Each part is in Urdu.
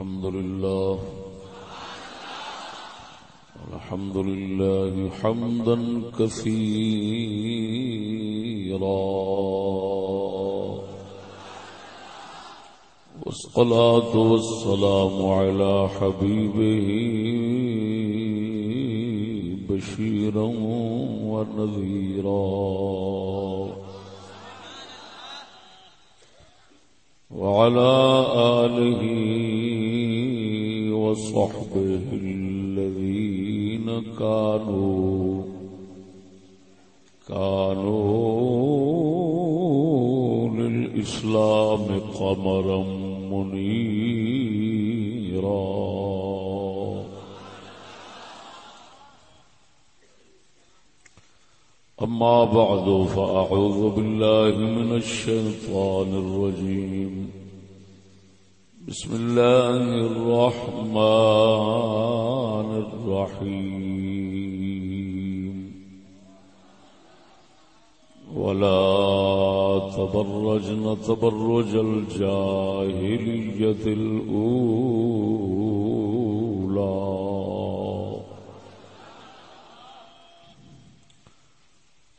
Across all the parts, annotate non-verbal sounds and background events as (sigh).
الحمد لله. الحمد لله حمدا كثيرا. والصلاة والسلام على حبيبه بشيرا ونذيرا. وعلى آله وصحبه الذين كانوا كانوا للإسلام قمرا منيرا. أما بعد فأعوذ بالله من الشيطان الرجيم. بسم الله الرحمن الرحيم. ولا تبرجن تبرج الجاهلية الأولى.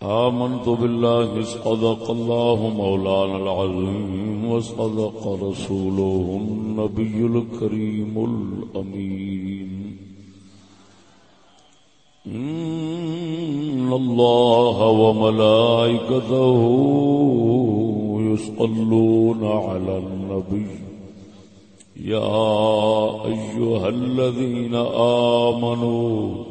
آمنت بالله صدق الله مولانا العظيم. وصدق رسوله النبي الكريم الأمين. إن الله وملائكته يصلون على النبي. يا أيها الذين آمنوا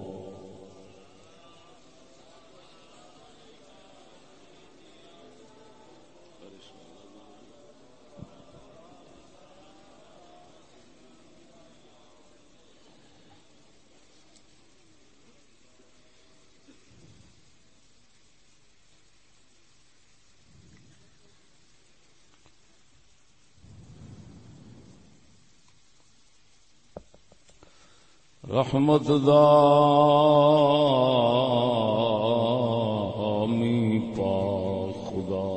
رحمت دا می پا خدا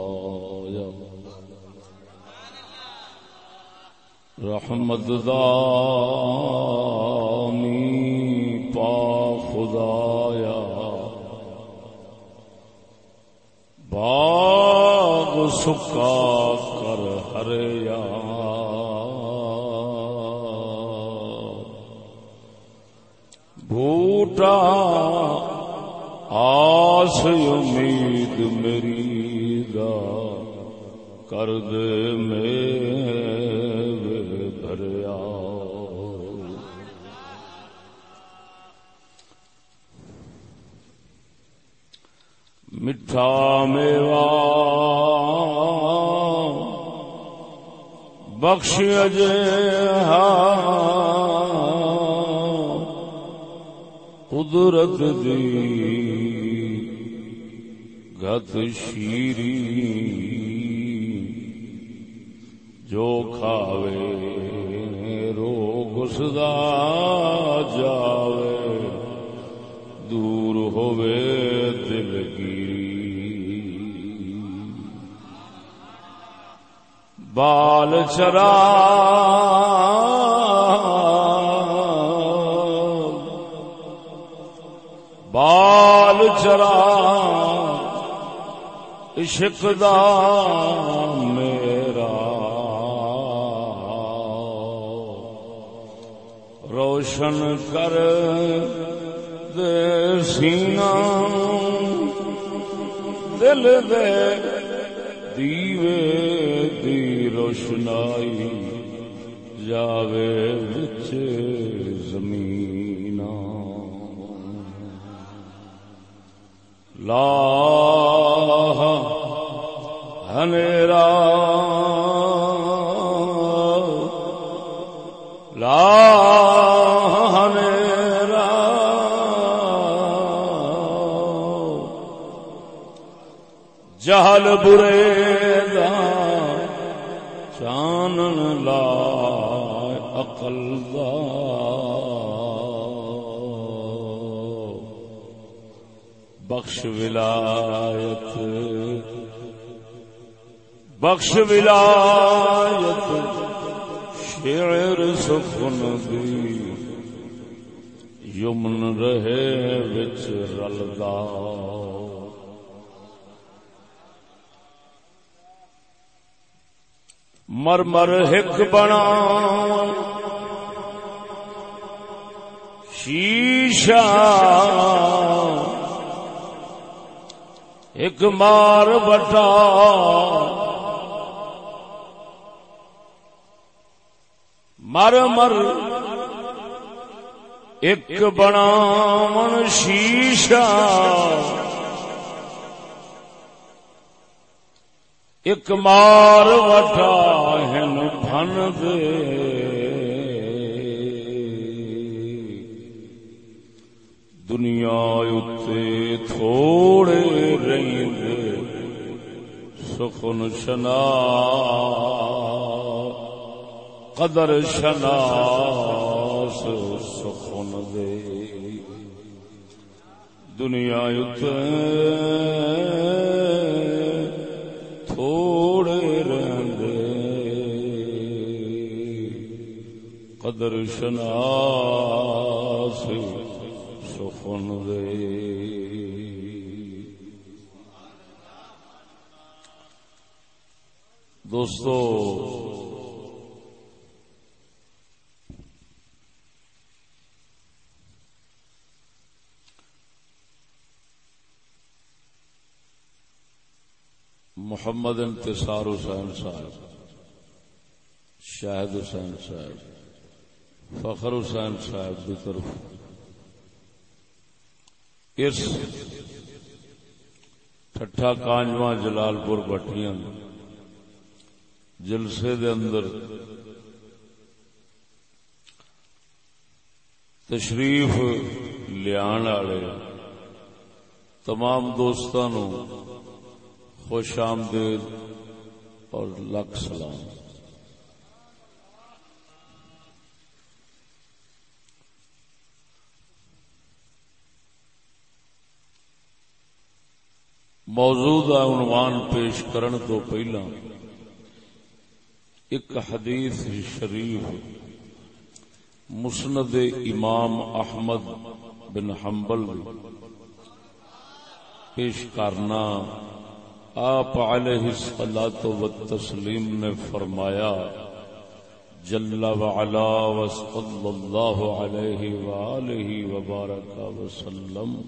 رحمت دا می پا خدایا باغ سکا کر ہریا بھوٹا آس امید میری دا کر دے میں بھریا میٹھا میوا بخش اجے قدرت دی۔ گت شیری۔ جو کھاوے رو گسدا جاوے۔ دور ہووے دل گیری بال چرا بال چرا عشق دا میرا۔ روشن کر دے سینا۔ دل دے دیوے دی روشنائی جاوے بچ زمین۔ لا ہنیرا لا ہنیرا جہل برے دا چانن لا اقل دا بخش ولایت بخش ولایت، شعر سخن دی یمن رہے بچ رلدا۔ مر مر ہک بنا شیشا ایک مار بٹا مر مر ایک بنا من شیشا ایک مار وٹا ہن بن دے۔ دنیا اتے تھوڑے رہے سخن شنا، قدر شنا سخن دے۔ دنیا اتے تھوڑے رہندے قدر شناس سخن دے دوستو محمد انتصار حسین صاحب، شاہد حسین صاحب، فخر حسین صاحب کی طرف۔ اس ٹھٹا کانجواں جلال پور بٹیاں جلسے دے اندر تشریف لیان والے تمام دوستوں خوش آمدید اور لکھ سلام۔ موجودہ عنوان پیش کرن تو پہلا ایک حدیث شریف مسند امام احمد بن حنبل پیش کرنا آپ علیہ الصلات و تسلیم نے فرمایا، جل وعلا وصل اللہ علیہ وآلہ وبارک وسلم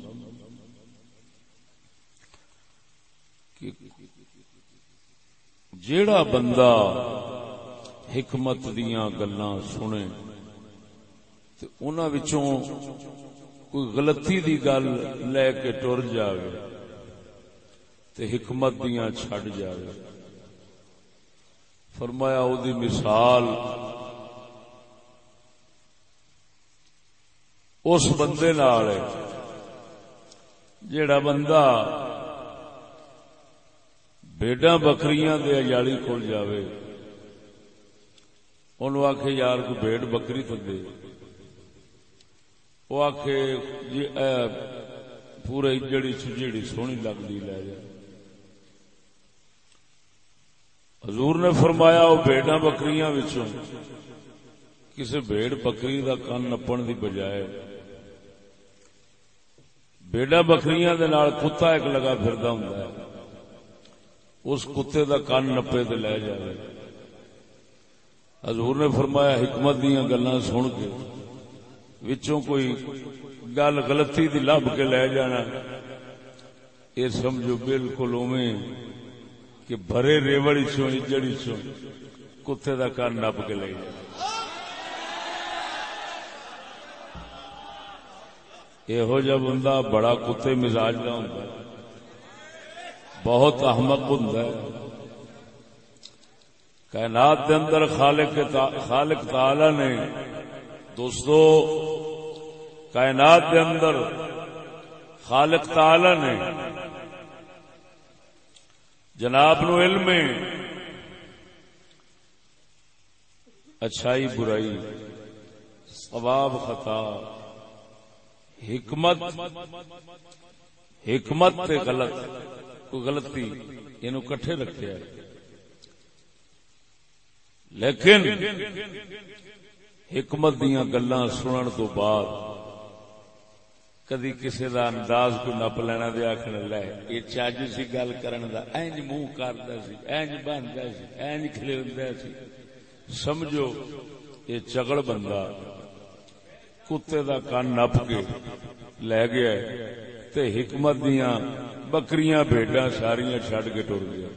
جیڑا بندہ حکمت دیاں گلاں سنے تے انہاں وچوں کوئی غلطی دی گل لے کے ٹر جاوے تے حکمت دیاں چھڑ جاوے۔ فرمایا او دی مثال اس بندے نال ہے جیڑا بندہ بیڈا بکریاں دے اجالی کول جاوے۔ انہوں آکھے، یار کو بیڈ بکری تو دے۔ وہ آکھے جی پورے جڑی سجیڑی سونی لگتی لے جائے حضور نے فرمایا وہ بیڈا بکریاں وچوں کسی بھیڑ بکری دا کن نپن دی بجائے بیڈا بکریاں دے نال کتا ایک لگا پھردا ہوندا ہے۔ اس کتے دا کن نپے تے لے جائے۔ حضور نے فرمایا، حکمت دیاں گلاں سن کے وچوں کوئی گل غلطی دی لب کے لے جانا۔ یہ سمجھو بالکل اوویں کہ بھرے ریوڑی چوں اجڑی چوں کتے دا کن نپ کے لے جانا یہو جہ بندہ بڑا کتے مزاج کا ہوں بہت احمق ہوں کائنات دے اندر خالق خالق تعالی نے دوستو، کائنات دے اندر خالق تعالی نے جناب نو علم اچھائی، برائی، ثواب، خطا، حکمت حکمت تے غلط۔ کو غلطی یہ کٹھے رکھے لیکن حکمت دیا گلا سنن تو بعد کدی کسی دا انداز کو نپ لینا دے آخر لے، یہ چاج سی گل کرن دا، اینج منہ کردا سی، اینج بندا سی، اینج کھلوندا سی۔ سمجھو، یہ چگڑ بندہ کتے دا کان نپ کے لے گیا ہے۔ تے حکمت دیاں بکریاں بھیڈاں ساریاں چھڈ کے ٹر گیا۔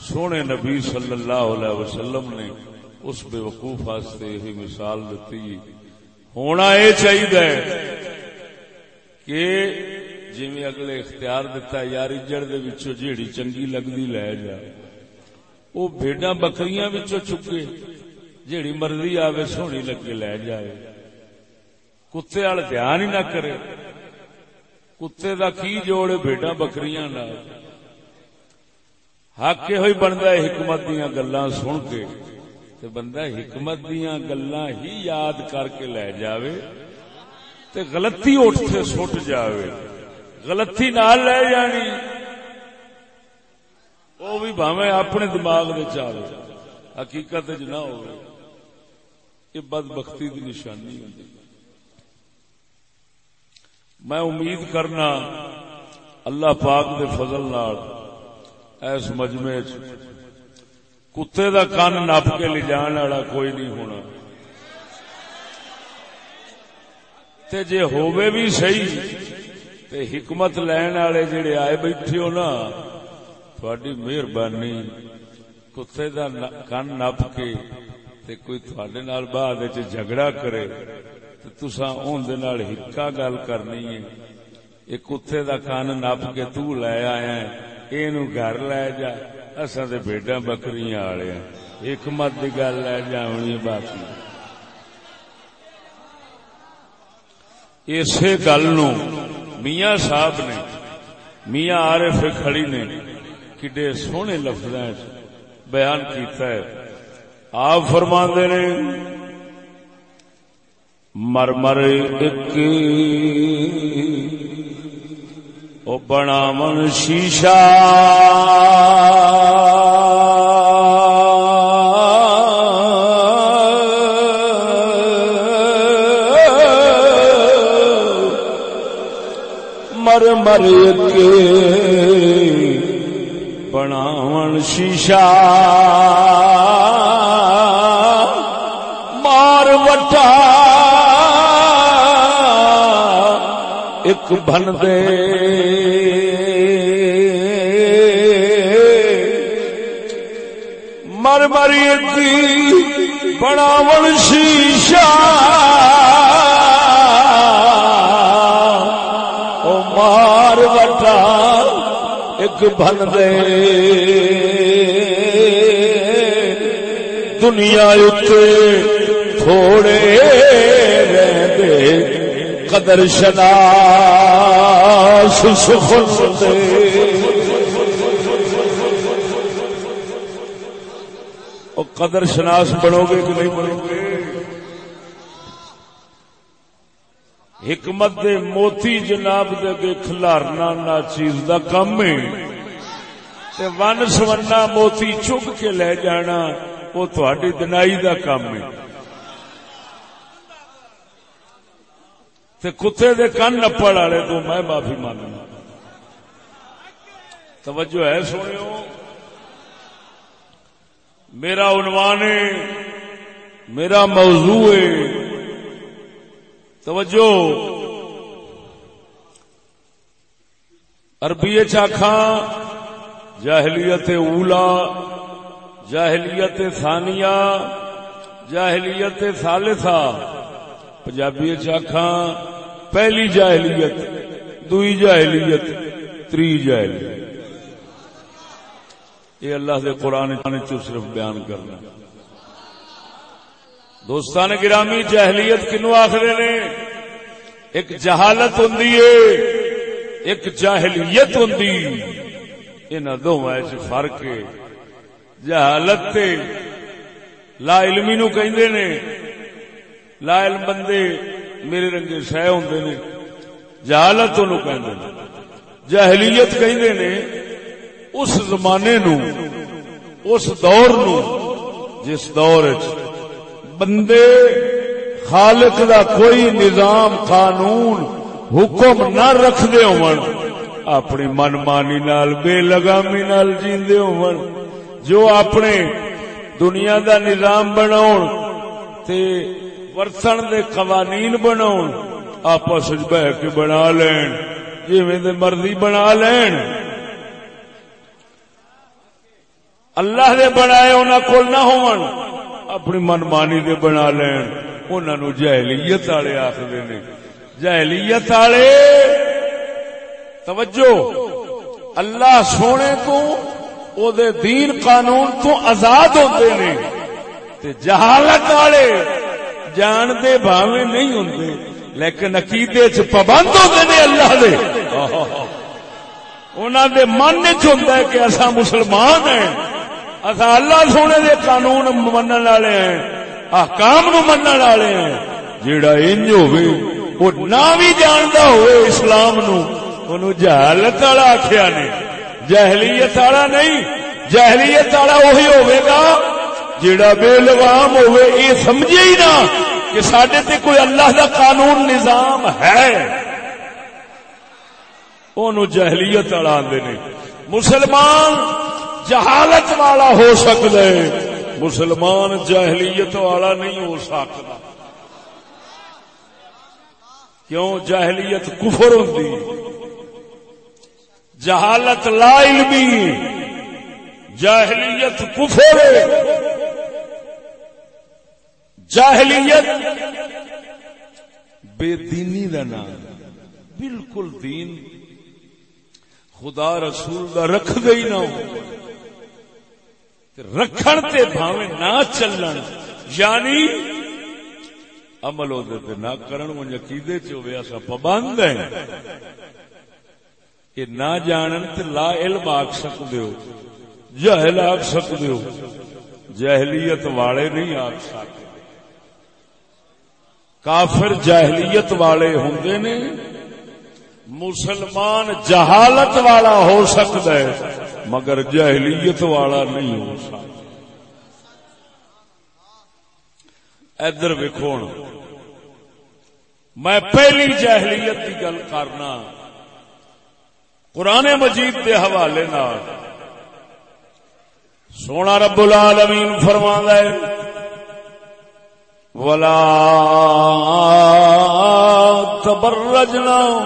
سونے نبی صلی اللہ علیہ وسلم نے اس بے وقوف واسطے یہ مثال دیتی۔ ہونا یہ چاہیے کہ جی اگلے اختیار دتا یار اجڑ جیڑی چنگی لگتی لے جا۔ وہ بےڈا بکریاں چکے، جیڑی مرضی آوے سونی لگے لے جائے۔ کتے وال دھیان ہی نہ کرے۔ کتے دا کی جوڑے بےڈا بکریاں نہ حق یہ بنتا ہے حکمت دیا گلا سن کے۔ تے بندہ حکمت دیا گلا ہی یاد کر کے لے جاوے۔ تے غلطی اٹھ کے سٹ جاوے۔ غلطی نال لے جانی۔ وہ بھی بھاوے اپنے دماغ میں چاہے حقیقت نہ ہو یہ بد بختی کی نشانی ہوتی میں امید کرنا اللہ پاک دے فضل نال اس مجمے کتے دا کن نپ کے لے جان والا کوئی نہیں ہونا۔ تے جے ہووے بھی صحیح، تے حکمت لین والے جڑے آئے بیٹھے ہو نا، تھوڑی مہربانی، کتے دا کن نپ کے تے کوئی تھوڑے نال بعد جھگڑا کرے۔ تے تساں اون دے نال ہکا گل کرنی ہے۔ یہ کتے دا کن نپ کے تو لے آیا ہے۔ یہ گھر لے جا۔ اصا تو بےڈا بکری والے حکمت کی گل لے جانی باقی۔ اسی گل میاں صاحب نے، میاں عارف کھڑی نے کڈے سونے لفظ بیان کیتا ہے۔ آپ فرما نے مر مر ایک بنا من شیشا مر مر کے بناو ایک بن دے۔ مری جی بڑا شیشا او مار وٹا ایک بن دے۔ دنیا تھوڑے رہتے قدر شنا دے قدر شناس بنو گے کہ نہیں بنو گے؟ حکمت دے موتی جناب دے کے کھلارنا نہ چیز دا کم ہے۔ تے ون سونا موتی چگ کے لے جانا، وہ تھوڑی دنائی دا کم ہے۔ تے کتے دے کن نپڑ والے تو میں معافی مانگنا۔ توجہ ہے سنو میرا عنوان ہے، میرا موضوع ہے۔ توجہ۔ عربی چاخا جاہلیت اولا، جاہلیت ثانیہ، جاہلیت ثالثہ۔ پنجابی چاخا پہلی جاہلیت، دوئی جاہلیت، تری جاہلیت۔ یہ اللہ دے قرآن چو صرف بیان کرنا۔ دوستان گرامی جہلیت کنو آخر نے؟ ایک جہالت ہوں ایک جاہلیت ہوں ان دونوں چ فرق ہے۔ جہالت لا علمی نو کہندے نے لا علم بندے میرے رنگے سہ ہوندے نے، جہالت نو کہندے نے، جاہلیت کہندے نے، اس زمانے نو، اس دور نو، جس دور بندے خالق دا کوئی نظام، قانون، حکم نہ رکھدے ہون اپنی من مانی نال، بے لگامی نال جیندے ہون، جو اپنے دنیا دا نظام بناون تے ورتن دے قوانین بناون آپس بہ کے بنا لین۔ جویں دے مرضی بنا لین۔ اللہ دے بنائے انہاں کول نہ ہون، اپنی من مانی دے بنا لین۔ انہاں نو جاہلیت والے آکھدے نے۔ جاہلیت والے، توجہ، اللہ سونے کو او دے دین قانون تو آزاد ہوتے نے۔ تے جہالت والے جان دے بھاوے نہیں ہوندے، لیکن عقیدے چ پابند ہوتے نے اللہ دے۔ انہوں دے من چ ہوندا ہے کہ اسا مسلمان ہیں۔ اسا اللہ سونے دے قانون منن والے ہیں، احکام نو منن والے ہیں۔ جیڑا انج ہوے وہ نہ بھی جاندا ہوئے اسلام نو۔ اونوں جہالت والا آکھیا نے، جہلیت والا نہیں، جہلیت والا وہی ہوے گا۔ جڑا بے لگام ہوئے، یہ سمجھے ہی نہ کہ سڈے تے کوئی اللہ دا قانون نظام ہے۔ اونوں جہلیت والا آندے نے۔ مسلمان جہالت والا ہو سکتا ہے مسلمان جہلیت والا نہیں ہو سکتا کیوں؟ جہلیت کفر ہوتی جہالت لا علمی۔ جاہلیت کفر جاہلیت بے دینی دا نام بالکل دین خدا رسول دا رکھ گئی نہ ہو۔ رکھن تے بھاوے نہ چلن۔ یعنی عمل ہوتے نہ کرن وہ عقیدے چ ہوئے ایسا پابند ہیں۔ کہ نہ جانن تے لا علم آخ سکتے ہو۔ جہل آخ سکتے ہو۔ جہلیت والے نہیں آخ سکتے کافر جہلیت والے ہوں نے، مسلمان جہالت والا ہو سکتا ہے، مگر جہلیت والا نہیں ہو سکتا۔ ادھر ویکو میں پہلی جہلیت کی گل کرنا، قرآن مجید کے حوالے سونا رب العالمین فرما ہے ولا تبرجنا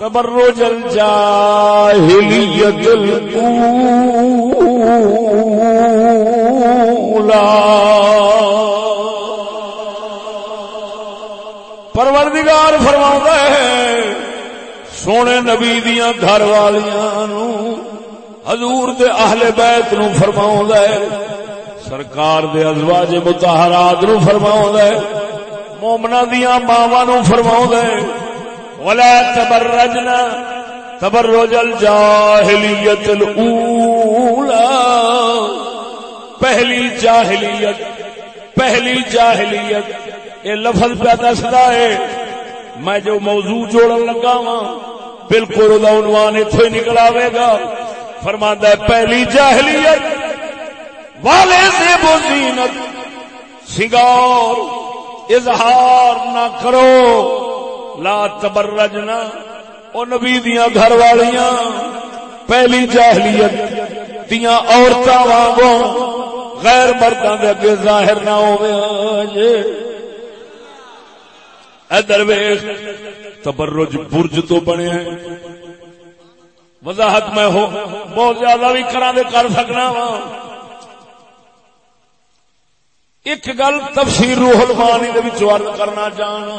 تبرج الجاهلية الأولى. پروردگار فرما ہے، سونے نبی دیا گھر والیاں حضور دے اہل بیت نو فرما ہے سرکار دے ازواج متحرات نو فرما ہے مومنا دیا ماوا نو فرما ہے ولا تبرجنا تبرج الجاہلیت الاولا پہلی جاہلیت پہلی جاہلیت، یہ لفظ پہ دستا ہے، میں جو موضوع جوڑن لگا وا بالکل عنوان اتو ہی نکل آئے گا۔ فرماندہ ہے، پہلی جاہلیت والے سے وہ زینت، سنگار، اظہار نہ کرو۔ لا تبرجنا او نبی دیا گھر والیاں، پہلی جاہلیت دیا عورتوں وانگوں غیر مردوں کے اگے ظاہر نہ ہوئے ادھر ویخ تبرج برج تو بنے ہیں۔ وضاحت میں ہو، بہت زیادہ بھی کرا دے کر سکنا وا۔ ایک گل تفسیر روح المانی دے وچ عرض کرنا چاہنا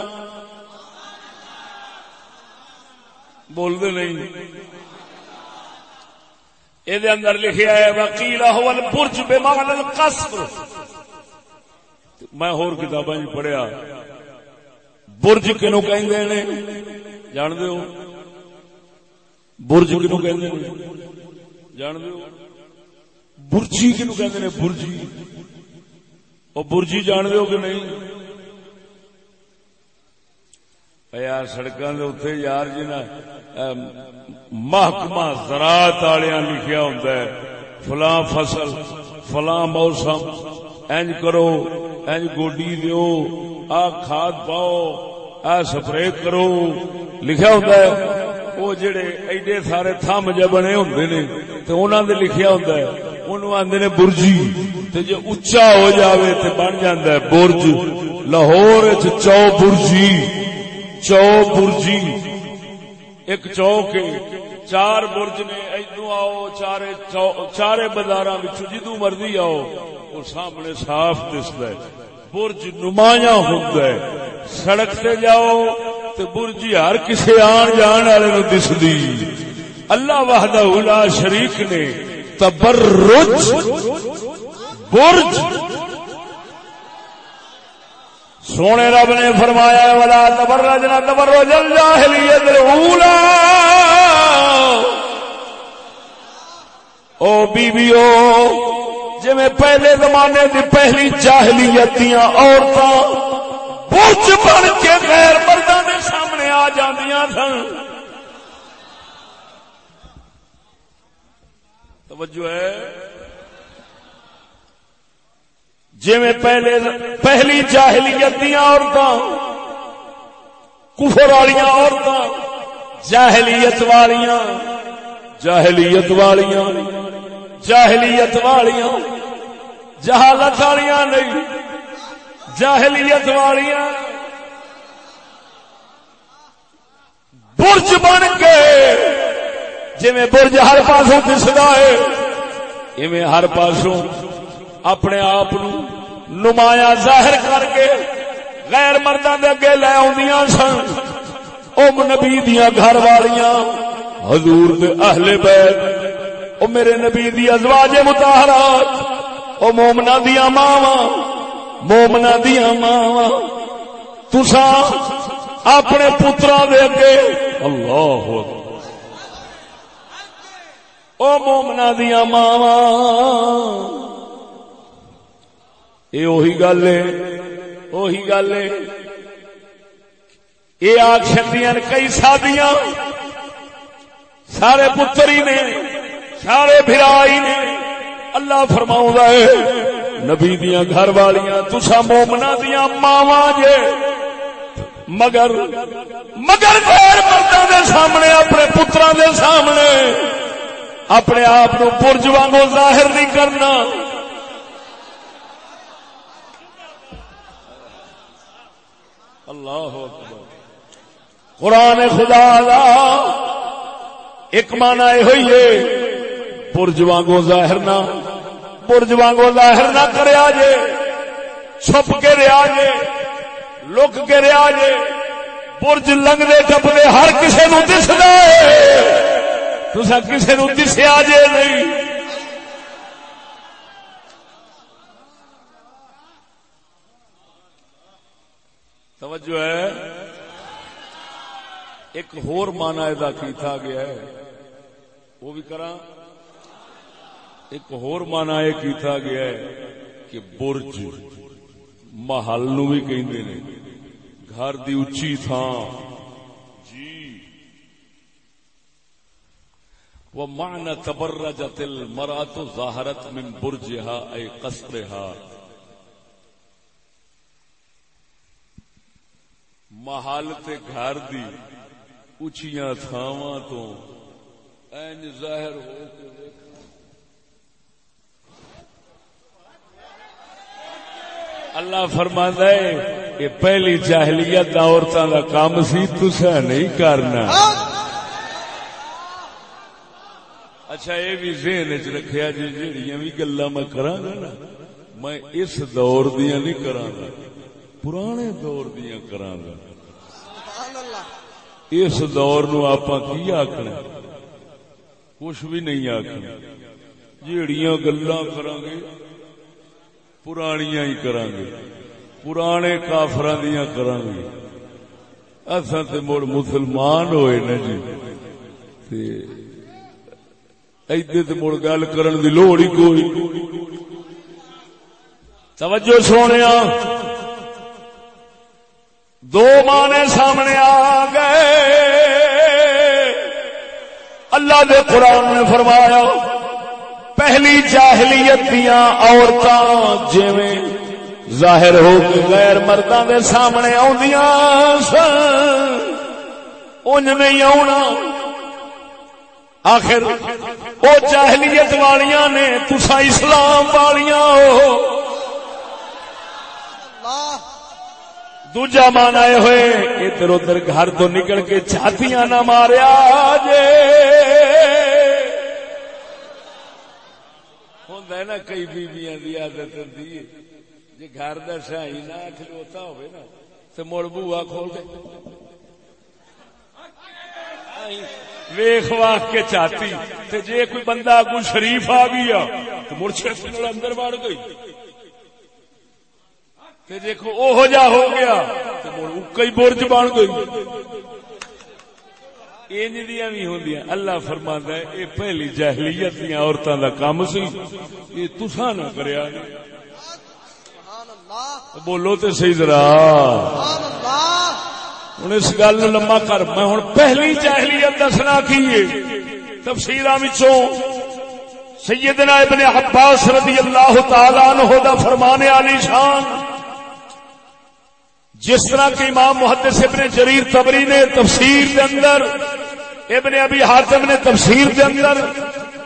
بول دے نہیں یہ اندر لکھیا ہے وکیل هو البرج بمعنى القصر۔ میں ہور کتاباں پڑھیا۔ برج کنو کہ جان دو برج کنو کہ جان دو برجی کنو کہ برجی۔ وہ برجی جان دو کہ نہیں؟ یار سڑکوں کے اتنے یار جی نا محکمہ زراعت والیا لکھیا ہوں فلاں فصل، فلاں موسم، اینج کرو، اینج گوڈی دیو، آ کھاد پاؤ، آ سپرے کرو۔ لکھا ہوتا ہے، وہ جڑے ایڈے سارے تھم جہ بنے ہوں نے تو انہوں نے لکھیا ہوتا ہے آدھے نے برجی، تے جے اچا ہو جاوے تے بن جاندا ہے برج۔ لاہور چو برجی چو برجی۔ ایک چوک چار برج نے ادو آؤ، چارے چارے بازار جدو مرضی آؤ وہ سامنے صاف دستا ہے۔ برج نمایاں ہوتا ہے۔ سڑک سے جاؤ تو برج ہر کسی آن جان والے نو دسدی۔ اللہ وحدہ لا شریک نے تبرج، برج۔ سونے رب نے فرمایا والا تبرج نہ تبرج الجاہلیت الاولى او بیبیو جی میں پہلے زمانے دی پہلی جاہلیت دیا عورتاں برج بن کے غیر مردوں کے سامنے آ جاندیاں سن۔ توجہ ہے۔ جی میں پہلے پہلی جاہلیت دیا عورتاں، کفر والیاں عورتاں، جاہلیت والیاں جاہلیت والیاں جاہلیت والیاں، جہالت والیاں نہیں، جاہلیت والیاں۔ برج بن کے جی برج ہر پاسوں دستا ہے اویں ہر پاسوں اپنے آپ نمایاں ظاہر کر کے غیر مردوں کے اگے لے آدیاں سن۔ ام نبی دیا گھر والیاں، حضور دے اہل بیت۔ او میرے نبی دی ازواج متحرات او مومنا دیا ماوا مومنا دیا ماوا تسا اپنے پترا دے اگے۔ اللہ او مومنا دیا ماوا یہ اوہی گل ہے، اوہی گل ہے۔ یہ آگ کئی سادیاں۔ سارے پتر ہی نے، سارے برائی نے۔ اللہ فرماؤں ہے، نبی دیا گھر والیاں تسا مومنا دیا ماوا جے۔ مگر مگر غیر مردوں دے سامنے، اپنے پترا دے سامنے۔ اپنے آپ برج وانگو ظاہر نہیں کرنا۔ اللہ قرآن خدا دا ایک مانا یہ ہوئی ہے، برج وانگو ظاہر نہ، برج وانگو ظاہر نہ کریا جے چھپ کے ریا جے لک کے ریا جے برج لنگنے ٹپنے ہر کسی نو دسنا ہے۔ تسا کسی نو دسیا جے نہیں۔ توجہ ہے۔ ایک ہور مانا ادا کیتا گیا ہے۔ وہ بھی کرا ایک ہور مانا یہ کیتا گیا ہے کہ برج محل نو بھی کہندے نے۔ گھر دی اچھی تھان وہ معنی تبرجت المرأة ظاہرت من برجها اے قصرها. محل تے گھر دی اچیاں تھاواں تو این ظاہر ہو کے اللہ فرماندا ہے کہ پہلی جاہلیت عورتاں دا کام سی تسا نہیں کرنا۔ اچھا یہ بھی ذہن چ رکھیا جی جہاں بھی گلا میں کراں گا نا میں اس دور دیا نہیں کراں گا پرانے دور دیا کراں گا۔ اس دور نو آپ کی آخنا کچھ بھی نہیں آخنا جیڑیاں گلا کرا گے پرانیاں ہی کرا گے۔ پرانے کافر دیا کرا گے۔ اصا تو مڑ مسلمان ہوئے نا جی۔ ادے تو مڑ گل کرن دی لوڑ ہی کوئی۔ توجہ سونے دو مانے سامنے آ گئے۔ اللہ دے قرآن نے فرمایا، پہلی جاہلیت دیا عورتیں جیویں ظاہر ہو کے غیر مردوں دے سامنے آدیاں سن۔ انج نہیں آنا آخر وہ جاہلیت والیاں نے تسا اسلام والیاں ہو۔ دوجا مان آئے ہوئے ادھر ادھر گھر تو نکل کے چھاتیاں نہ ماریا جے۔ ہوں نا کئی بیبیاں دی عادت ہوتی ہے۔ جی گھر کا شاہی نہ کھلوتا ہوئے نا تو مڑ بوا کھول دے۔ ویخ واخ کے چاہتی تے جے کوئی بندہ اگو شریف آ گیا تو مڑ چھت اندر بڑھ گئی۔ تے دیکھو او جا ہو گیا تے مڑ کئی برج بن گئی۔ بھی ہوں اللہ فرما ہے یہ پہلی جہلیت دیا عورتوں کا کام سی۔ یہ تسا نہ کریا۔ بولو تو سی ذرا۔ ہوں اس گل لما کر، میں ہوں پہلی جہلیت دسنا کی تفصیل سیدنا ابن عباس رضی اللہ تعالی عنہ دا فرمانے علی شان۔ جس طرح کے امام محدث ابن جریر تبری نے تفسیر کے اندر، ابن ابی حاتم نے تفسیر کے اندر،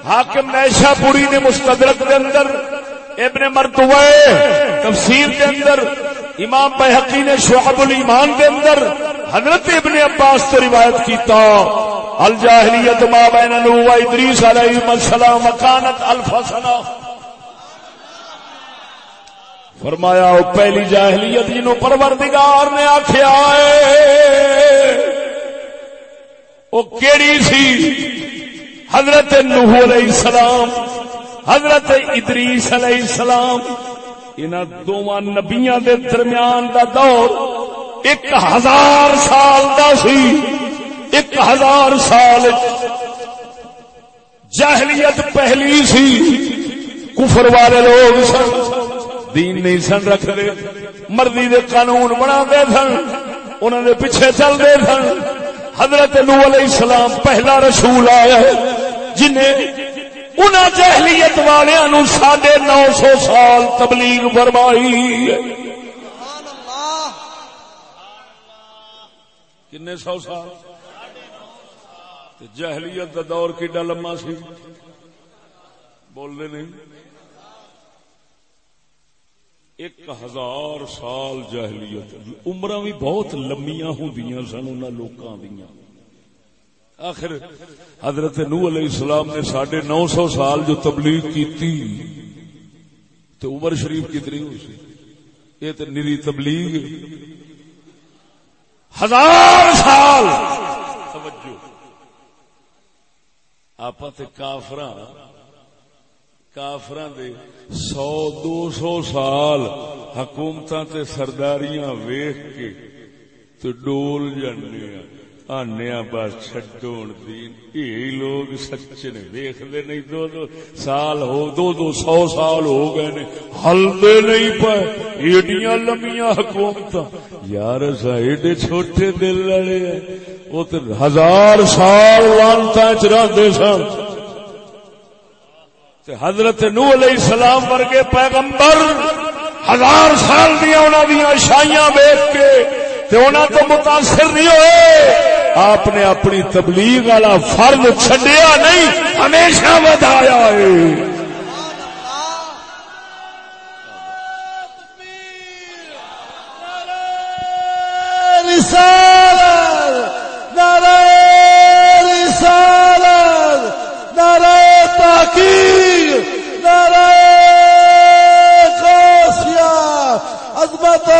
حاکم نیشا پوری نے مستدرک کے اندر، ابن مرتوے تفسیر کے اندر، امام بحقی نے شعب الایمان کے اندر حضرت ابن عباس سے روایت کیتا، الجاہلیت ما بین نو و ادریس علیہ السلام وکانت الف سنہ۔ فرمایا وہ پہلی جاہلیت جنہوں پروردگار نے آخیا وہ کیڑی سی؟ حضرت نوح علیہ السلام، حضرت ادریس علیہ السلام ان دونوں نبیاں دے درمیان دا دور ایک ہزار سال دا سی۔ ایک ہزار سال جاہلیت پہلی سی۔ کفر والے لوگ سن، دین نہیں سن رکھتے۔ مرضی دے قانون بنا دے سن انہوں نے پیچھے چل دے سن۔ حضرت نو علیہ السلام پہلا رسول آیا ہے، جنہیں ان جہلیت والوں ساڑھے نو سو سال تبلیغ فرمائی۔ کنے سو سال؟ جہلیت کا دور کڈا لما سی؟ بولنے نہیں۔ ایک ہزار سال جہلیت۔ عمر بھی بہت لمیاں ہوں سن ان لوگوں دیا آخر حضرت نو علیہ السلام نے ساڑھے نو سو سال جو تبلیغ کی تو عمر شریف کتنی ہو سی؟ یہ تو نری تبلیغ۔ ہزار سال۔ توجہ۔ آپ کافر کافر دے سو دو سو سال حکومت سرداریاں ویخ کے تو ڈول جانے آنے بس چڈون دین یہ لوگ سچے نے ویختے نہیں دو دو سال ہو دو دو سو سال ہو گئے نے ہلدے نہیں پائے ایڈیاں لمیاں حکومت یار ایڈے چھوٹے دل والے وہ تو ہزار سال لانتا چاہتے سن حضرت نو علیہ السلام ورگے پیغمبر ہزار سال دیا انہوں دیا شائیاں ویخ کے تو متاثر نہیں ہوئے۔ آپ نے اپنی تبلیغ والا فرد چڈیا نہیں، ہمیشہ ودایا ہے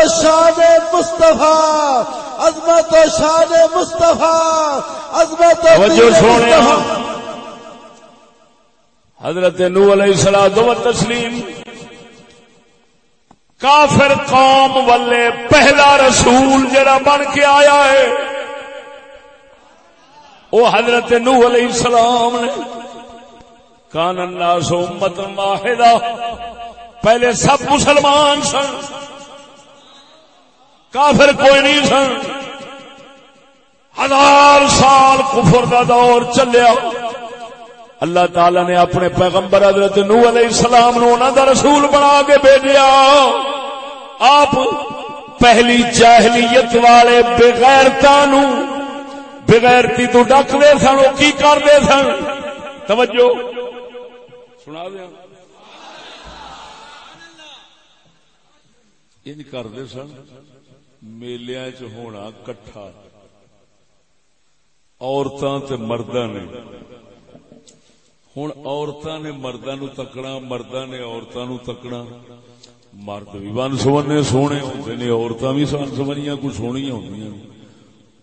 شان مصطفیٰ عظمت و شان مصطفیٰ حضرت نو علیہ السلام و تسلیم۔ کافر قوم والے پہلا رسول جڑا بن کے آیا ہے او حضرت نو علیہ السلام نے۔ کان الناس امت واحدہ۔ پہلے سب مسلمان سن۔ کافر کوئی نہیں سن۔ ہزار سال کفر دا دور چلیا۔ اللہ تعالی نے اپنے پیغمبر حضرت نو علیہ السلام نو دا رسول بنا کے بھیجیا۔ آپ پہلی جاہلیت والے بغیر تانو بغیرتی تو ڈک دے سن، وہ کی کرتے سن؟ توجہ۔ سنا دیا۔ ان کرتے سن میلیا چ ہونا کٹھا۔ عورتاں تے مرداں نے۔ ہوں عورتاں نے مرداں نو تکنا مرداں نے عورتاں نو تکنا مرد بھی ون سمنے سونے ہوتے نے، عورتاں بھی سن سمنیاں کچھ سونی ہوندیاں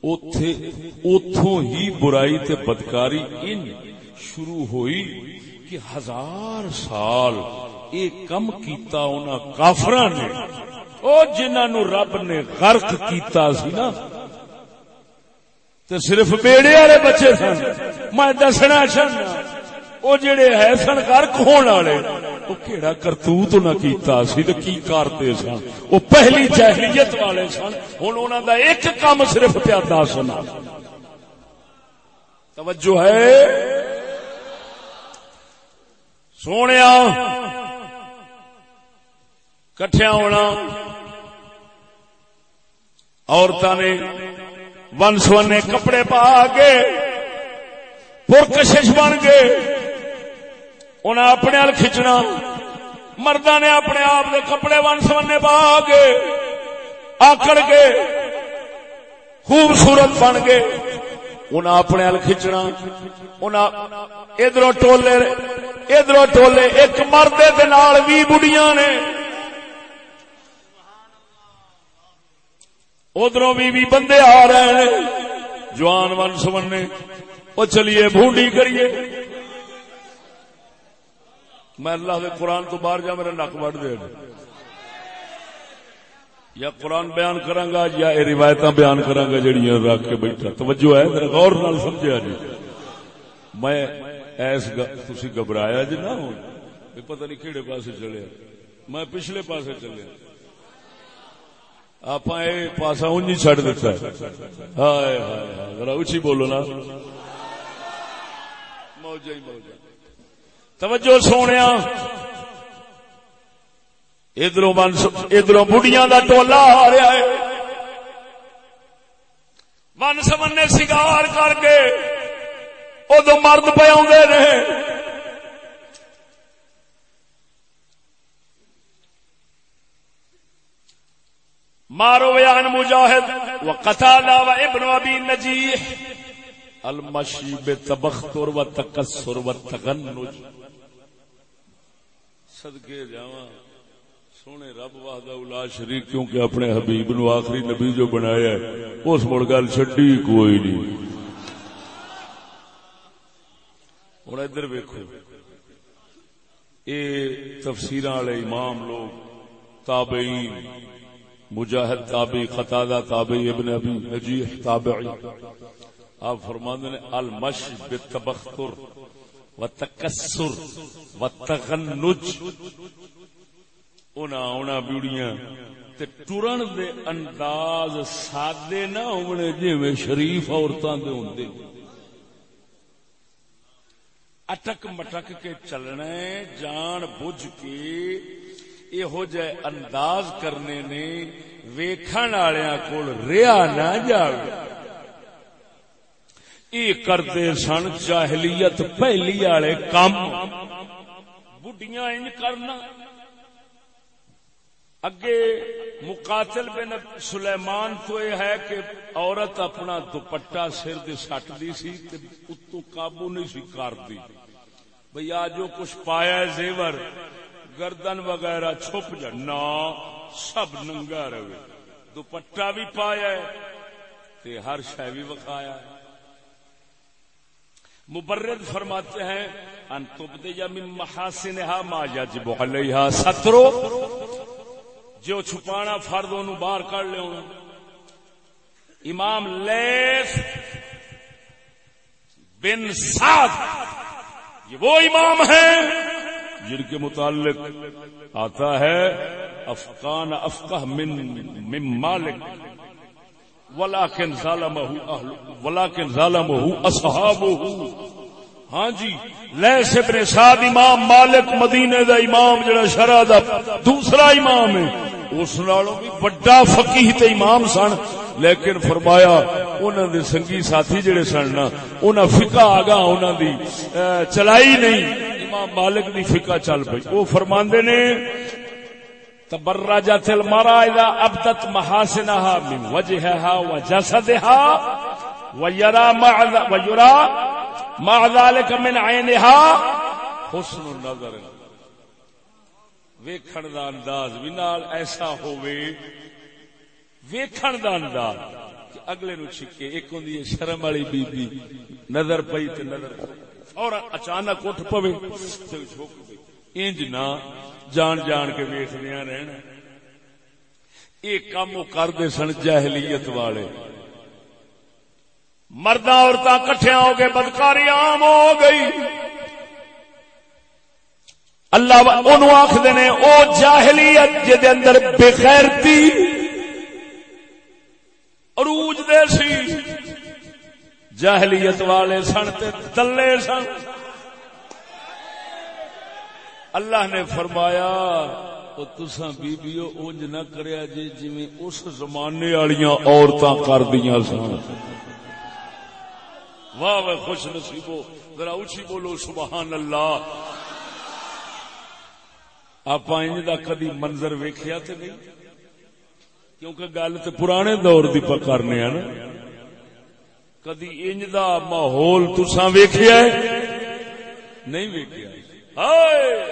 اتوں ہی برائی تے بدکاری ان شروع ہوئی کہ ہزار سال یہ کم کیتا انہاں کافراں نے۔ او جنہاں نو رب نے غرق کیتا سی نا تے صرف بیڑے والے بچے سن۔ میں دسنا چاہنا، وہ جڑے ہے سن غرق ہونے والے، وہ کیڑا کرتوت نہ کیتا سی تے کی کرتے سن؟ وہ پہلی جاہلیت والے سن۔ ہن انہاں دا ایک کام صرف پیا دسنا توجہ ہے؟ سونیا کٹھیا ہونا عورتوں نے ون سونے کپڑے پا کے پرکشش بن گئے انہیں اپنے ہل کھچنا۔ مرد نے اپنے آپ کے کپڑے ون سونے پا کے آکڑ کے خوبصورت بن گئے انہیں اپنے ہل کھچنا۔ ادھر ٹولے ادھر ٹولے، ایک مرد بھی بڑھیاں نے۔ ادھر بھی بھی بندے آ رہے ہیں۔ جوان ون سمنے وہ چلیے بھونڈی کریے۔ میں اللہ کے قرآن تو باہر جا، میرا نک وڈ دے۔ یا قرآن بیان کرانگا یا یہ روایت بیان کرانگا جڑیاں رکھ کے بیٹھا۔ توجہ ہے میرا غور نال سمجھا جی۔ میں ایس تسی گھبرایا جی نہ ہو۔ پتہ نہیں کہڑے پاسے چلے۔ میں پچھلے پاسے چلے۔ آپ پاسا انجی چڈ دتا ہائے ہائے ذرا اچھی بولو نا۔ موجہ موجہ۔ توجہ سونے ادھر ادھر بڑھیاں کا ٹولا آ رہا ہے۔ من سمن نے سگار کر کے ادو مرد پہ آدھے رہے۔ مارو بیان مجاہد و قتالا و ابن ابی نجیح، المشی بے تبختر و تکسر و تغنج۔ صدقے جاواں، سونے رب وحدہ اولا شریک، کیونکہ اپنے حبیب نو آخری نبی جو بنایا ہے، اس مڑ گل چڈی کوئی نہیں۔ ہوں ادھر ویکو یہ تفسیر والے امام لوگ، تابعین مجاہد تابعی قطادہ تابعی، ابن ابی نجیح تابعی۔ آپ فرماندے نے المش بالتبختر والتکسر والتغنج۔ اونا اونا بیڑیاں تے ٹرن دے انداز سادے نہ ہونے جویں شریف عورتاں دے ہوندے۔ اٹک مٹک کے چلنا جان بوجھ کے یہو جہ انداز کرنے نے ویکھن والوں کول ریا نہ جائے یہ کرتے سن جاہلیت پہلی والے کام بڈیاں انج کرنا اگے مقاتل بن سلیمان تو یہ ہے کہ عورت اپنا دوپٹا سر دے سٹتی سی تے اتو قابو نہیں سی کرتی بھئی آج جو کچھ پایا ہے زیور گردن وغیرہ چھپ جا جانا سب ننگا رہے۔ دوپٹا بھی پایا ہے، تے ہر شہ بھی وکھایا مبرد فرماتے ہیں، ان تبدیا من محاسنها ما يجب عليها سترو۔ جو چھپانا فرد انہوں باہر کر لے امام لیس بن سعد، یہ وہ امام ہیں۔ جن کے متعلق آتا ہے، افقان افقہ من من مالک ولاکن ظالمہ ولاکن ظالمہ اصحابہ ہاں جی لیس ابن سعد امام مالک مدینے دا امام جڑا شرع دا دوسرا امام ہے۔ اس نالوں بھی بڑا فقیہ تے امام سن۔ لیکن فرمایا، انہاں دے سنگی ساتھی جڑے سن نا، انہاں فقہ آگا انہاں دی چلائی نہیں۔ امام مالک دی فقہ چل پئی۔ وہ فرماندے نے تبرا تبرجت المرأة اذا ابدت محاسنها من وجهها وجسدها ويرى مع ويرى مع ذلك من عينها حسن النظر۔ ویکھن دا انداز بھی نال ایسا ہووے، ویکھن دا انداز کہ اگلے نو چھکے، ایک ہوندی ہے شرم والی بی بی نظر پئی تے نظر پئی۔ اور اچانک اٹھ پوے تے انج نہ جان جان کے ویخدیا رہنا یہ کام وہ کرتے سن جہلیت والے مرد عورت کٹیا ہو کے بدکاری عام ہو گئی اللہ آخر نے او جاہلیت جہد اندر بغیرتی عروج دے سی جاہلیت والے سن تے دلے سن۔ اللہ نے فرمایا تسا بیبیو اونج نہ کریا جی جی اس زمانے والی عورتاں کر دیا سن۔ واہ واہ، خوش نصیبو۔ ذرا اچھی بولو سبحان اللہ آپ انج دا کدی منظر ویکھیا تے نہیں؟ کیونکہ گل تے پرانے دور دی پر کرنے ہیں نا۔ کدی انج دا ماحول تسا ویکھیا ہے؟ نہیں ویکھیا۔ ہائے!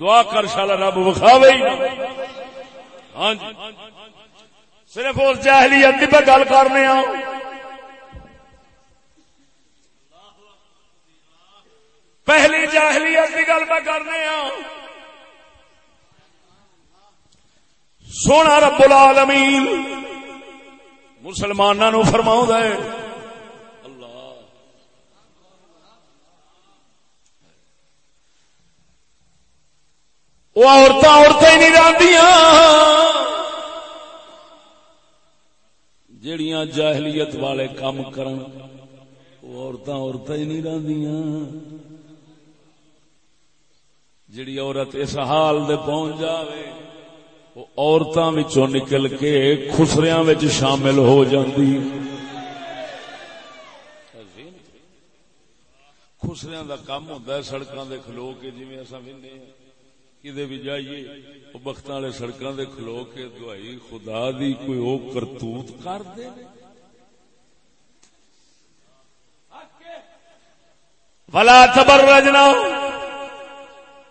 دعا کر شالا رب وکھاوے۔ ہاں جی۔ صرف اس جاہلیت کی پہ گل کرنے آ پہلی جاہلیت کی گل پہ کرنے آ سونا رب العالمین۔ مسلمانوں فرماؤں ہے۔ وہ عورتیں عورتیں ہی نہیں راندیاں جڑیاں جاہلیت والے کام کرن، وہ عورتیں عورتیں ہی نہیں راندیاں جڑی عورت اس حال دے پہنچ جاوے۔ عورتاں وچوں نکل کے خسریاں وچ شامل ہو جاندی۔ خسریاں دا کام ہوندا ہے، سڑکاں دے کھلو کے، جویں اساں ویندے ہیں کدے بھی جائیے وہ بخت والے سڑکوں دے کھلو کے دوائی خدا دی کوئی او کرتوت کر دے۔ ولا تبرجنا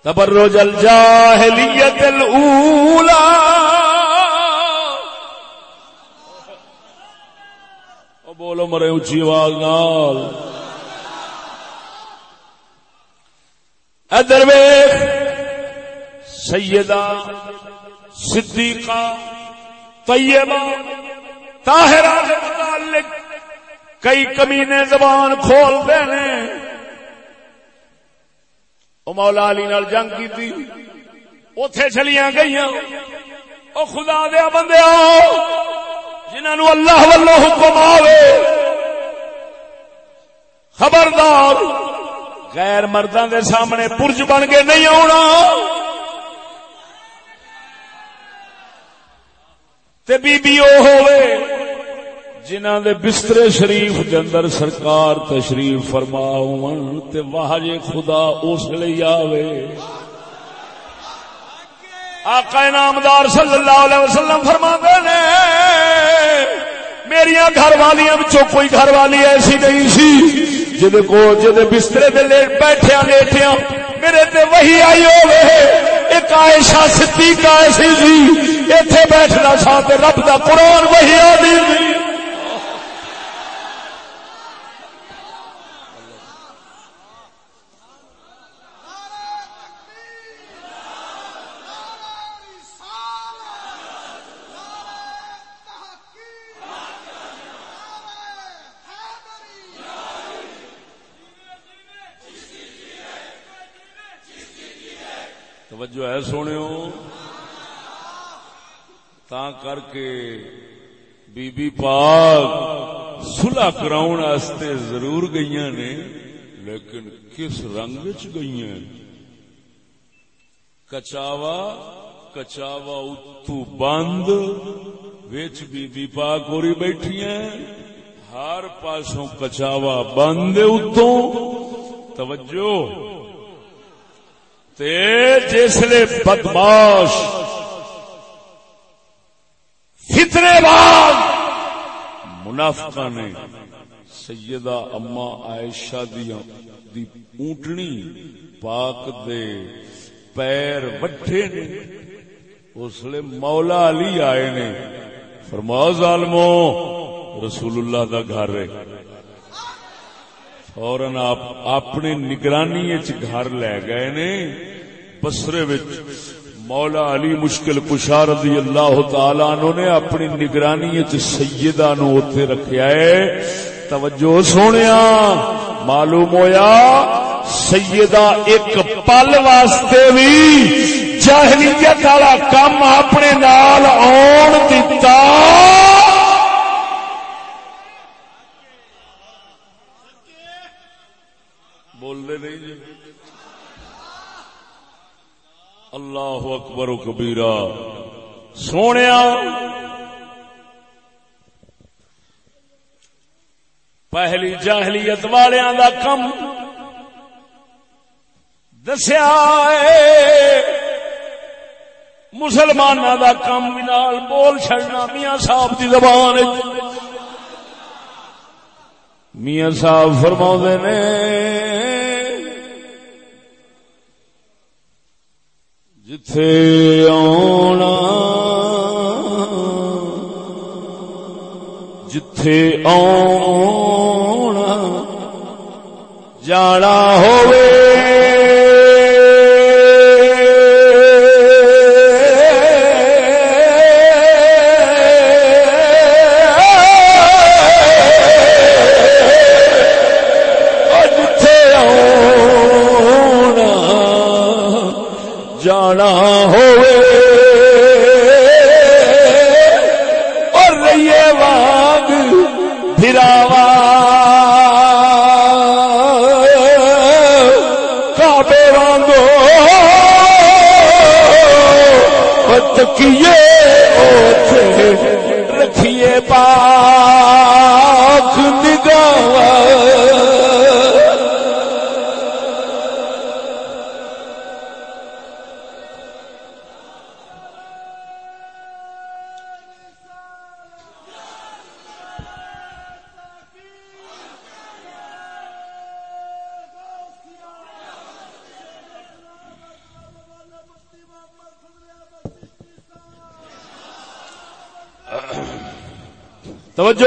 تبرج الجاهليه الاولى او بولو مرے اونچی آواز نال. ادھر ویکھ سیدہ، صدیقہ، طیبہ، طاہرہ سے متعلق کئی کمینے زبان کھول دینے او مولا علی نال جنگ کی تھی اوتھے چلیاں گئیاں۔ او خدا دیا بندے آؤ جنہوں اللہ واللہ حکم آوے۔ خبردار، غیر مردوں دے سامنے پرج بن کے نہیں آنا تے بی بی او ہوئے جنہ دے بستر شریف دے اندر سرکار تشریف فرما ہون تے واہ خدا اس لیے آوے۔ آقا نامدار صلی اللہ علیہ وسلم فرما نے میری گھر والیاں بچوں کوئی گھر والی ایسی نہیں سی جد کو جد بسترے دے لے بیٹھیا لیٹیا میرے تے وہی آئی ہوئے ایک عائشہ صدیقہ ایسی سی، ایتھے بیٹھنا سا تے رب دا قرآن وہی آدھی سی توجہ ہے سونے تا کر کے بی بی پاک سلح کراؤن واسطے ضرور گئی نے، لیکن کس رنگ چ گئی کچاوا کچاوا اتو بند وچ بی بی پاک ہوری بیٹھی ہیں ہر پاسوں کچاوا بند اتوں۔ توجہ۔ تے جسلے بدماش فتنے بعد منافقہ نے سیدہ اما عائشہ دیا دی اونٹنی پاک دے پیر وٹھے نے، اس لیے مولا علی آئے نے فرما ظالمو، رسول اللہ دا گھر ہے۔ فورن آپ اپنی نگرانی گھر لے گئے نے بسرے وچ مولا علی مشکل کشا رضی اللہ تعالی عنہ نے اپنی نگرانی سیدہ نو اوتھے رکھیا ہے توجہ سونیا معلوم ہویا سیدہ ایک پل واسطے بھی جاہلیت والا کام اپنے نال آن دتا بولنے نہیں جی اللہ اکبر و کبیرا سونے پہلی جاہلیت والوں کا کم دسیا مسلمان کا کم نال بول چڑنا میاں صاحب کی زبان میاں صاحب فرما نے جتھے آنا جتھے آنا جانا ہوئے توجہ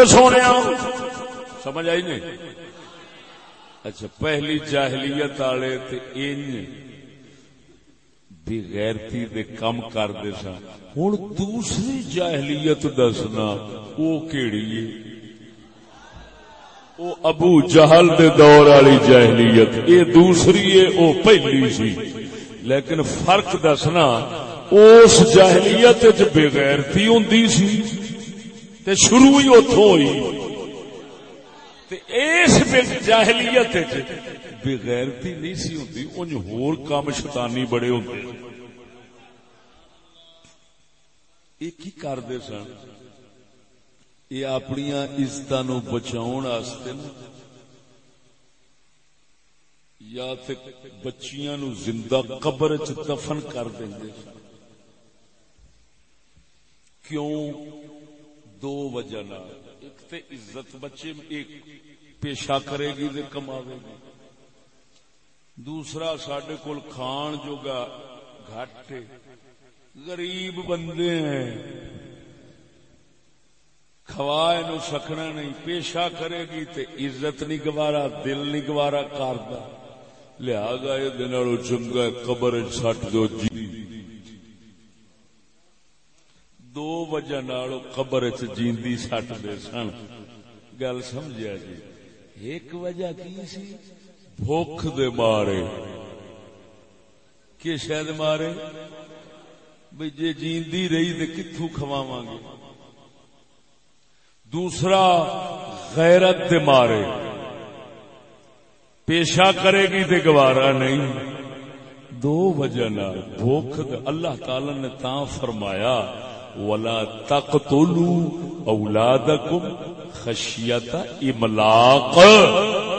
سونے سمجھ آئی نہیں؟ اچھا پہلی جاہلیت والے بغیرتی دے کم کرتے سن۔ ہوں دوسری جاہلیت دسنا وہ کیڑی ہے؟ وہ ابو جہل دے دور والی جاہلیت۔ یہ دوسری ہے وہ پہلی سی۔ لیکن فرق دسنا اس جاہلیت بغیرتی ہوں سی۔ تے شروع ہی اتو ہوئی۔ اس جاہلیت بغیرتی نہیں سی ہوتی انج ہور کام شیطانی بڑے ہوتے یہ کی کرتے سن؟ یہ اپنی عزت نو بچاؤ یا تے بچیاں نو زندہ قبر چ دفن کر دیں کیوں؟ دو وجہ ایک تے عزت بچے ایک پیشہ کرے گی تے کماوے گی۔ دوسرا سڈے کول کھان جو گا گھٹ غریب بندے ہیں۔ کھوائے نو سکنا نہیں۔ پیشہ کرے گی تے عزت نہیں گوارا، دل نہیں گوارا کرتا لیا گا یہ چنگا قبر سٹ دو جی۔ دو وجہ قبر جیندی سٹ دے سن۔ گل سمجھا جی؟ ایک وجہ کی سی؟ بھوک دے مارے۔ کہ شاید مارے؟ بھئی جے جیندی رہی تو کتوں کھواواں گے؟ دوسرا، غیرت دے مارے۔ پیشہ کرے گی تے گوارا نہیں۔ دو وجہ بھوک اللہ تعالی نے تا فرمایا ولا تقتلوا اولادکم خشیت املاق.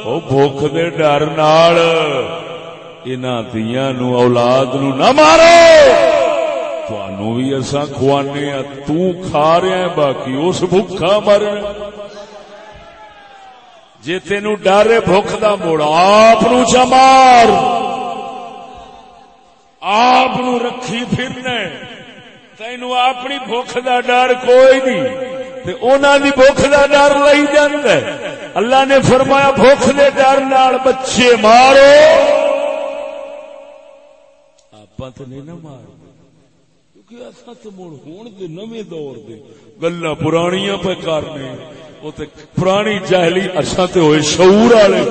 او بھوک دے ڈر نال انہاں دیاں نو اولاد نو نہ مارو. تانوں بھی اساں کھوانے ہاں، تو کھا رہا ہے باقی اس بھوکا مرنا. جی تین ڈر بھوک دا موڑ آپ نو چمار آپ نو رکھی پھرنا تین اپنی بھوک دا ڈر کوئی نہیں۔ تے انہاں دی بھوک دا ڈر لئی جاند اللہ نے فرمایا، بھوک دے ڈر نال بچے مارو۔ آپ تو نہیں نہ مار کیونکہ ایسا تو مڑ ہون دے نویں دور دے۔ گلا پرانیاں پہ کرنے او تے پرانی جہلی اصا تو ہوئے شعور والے،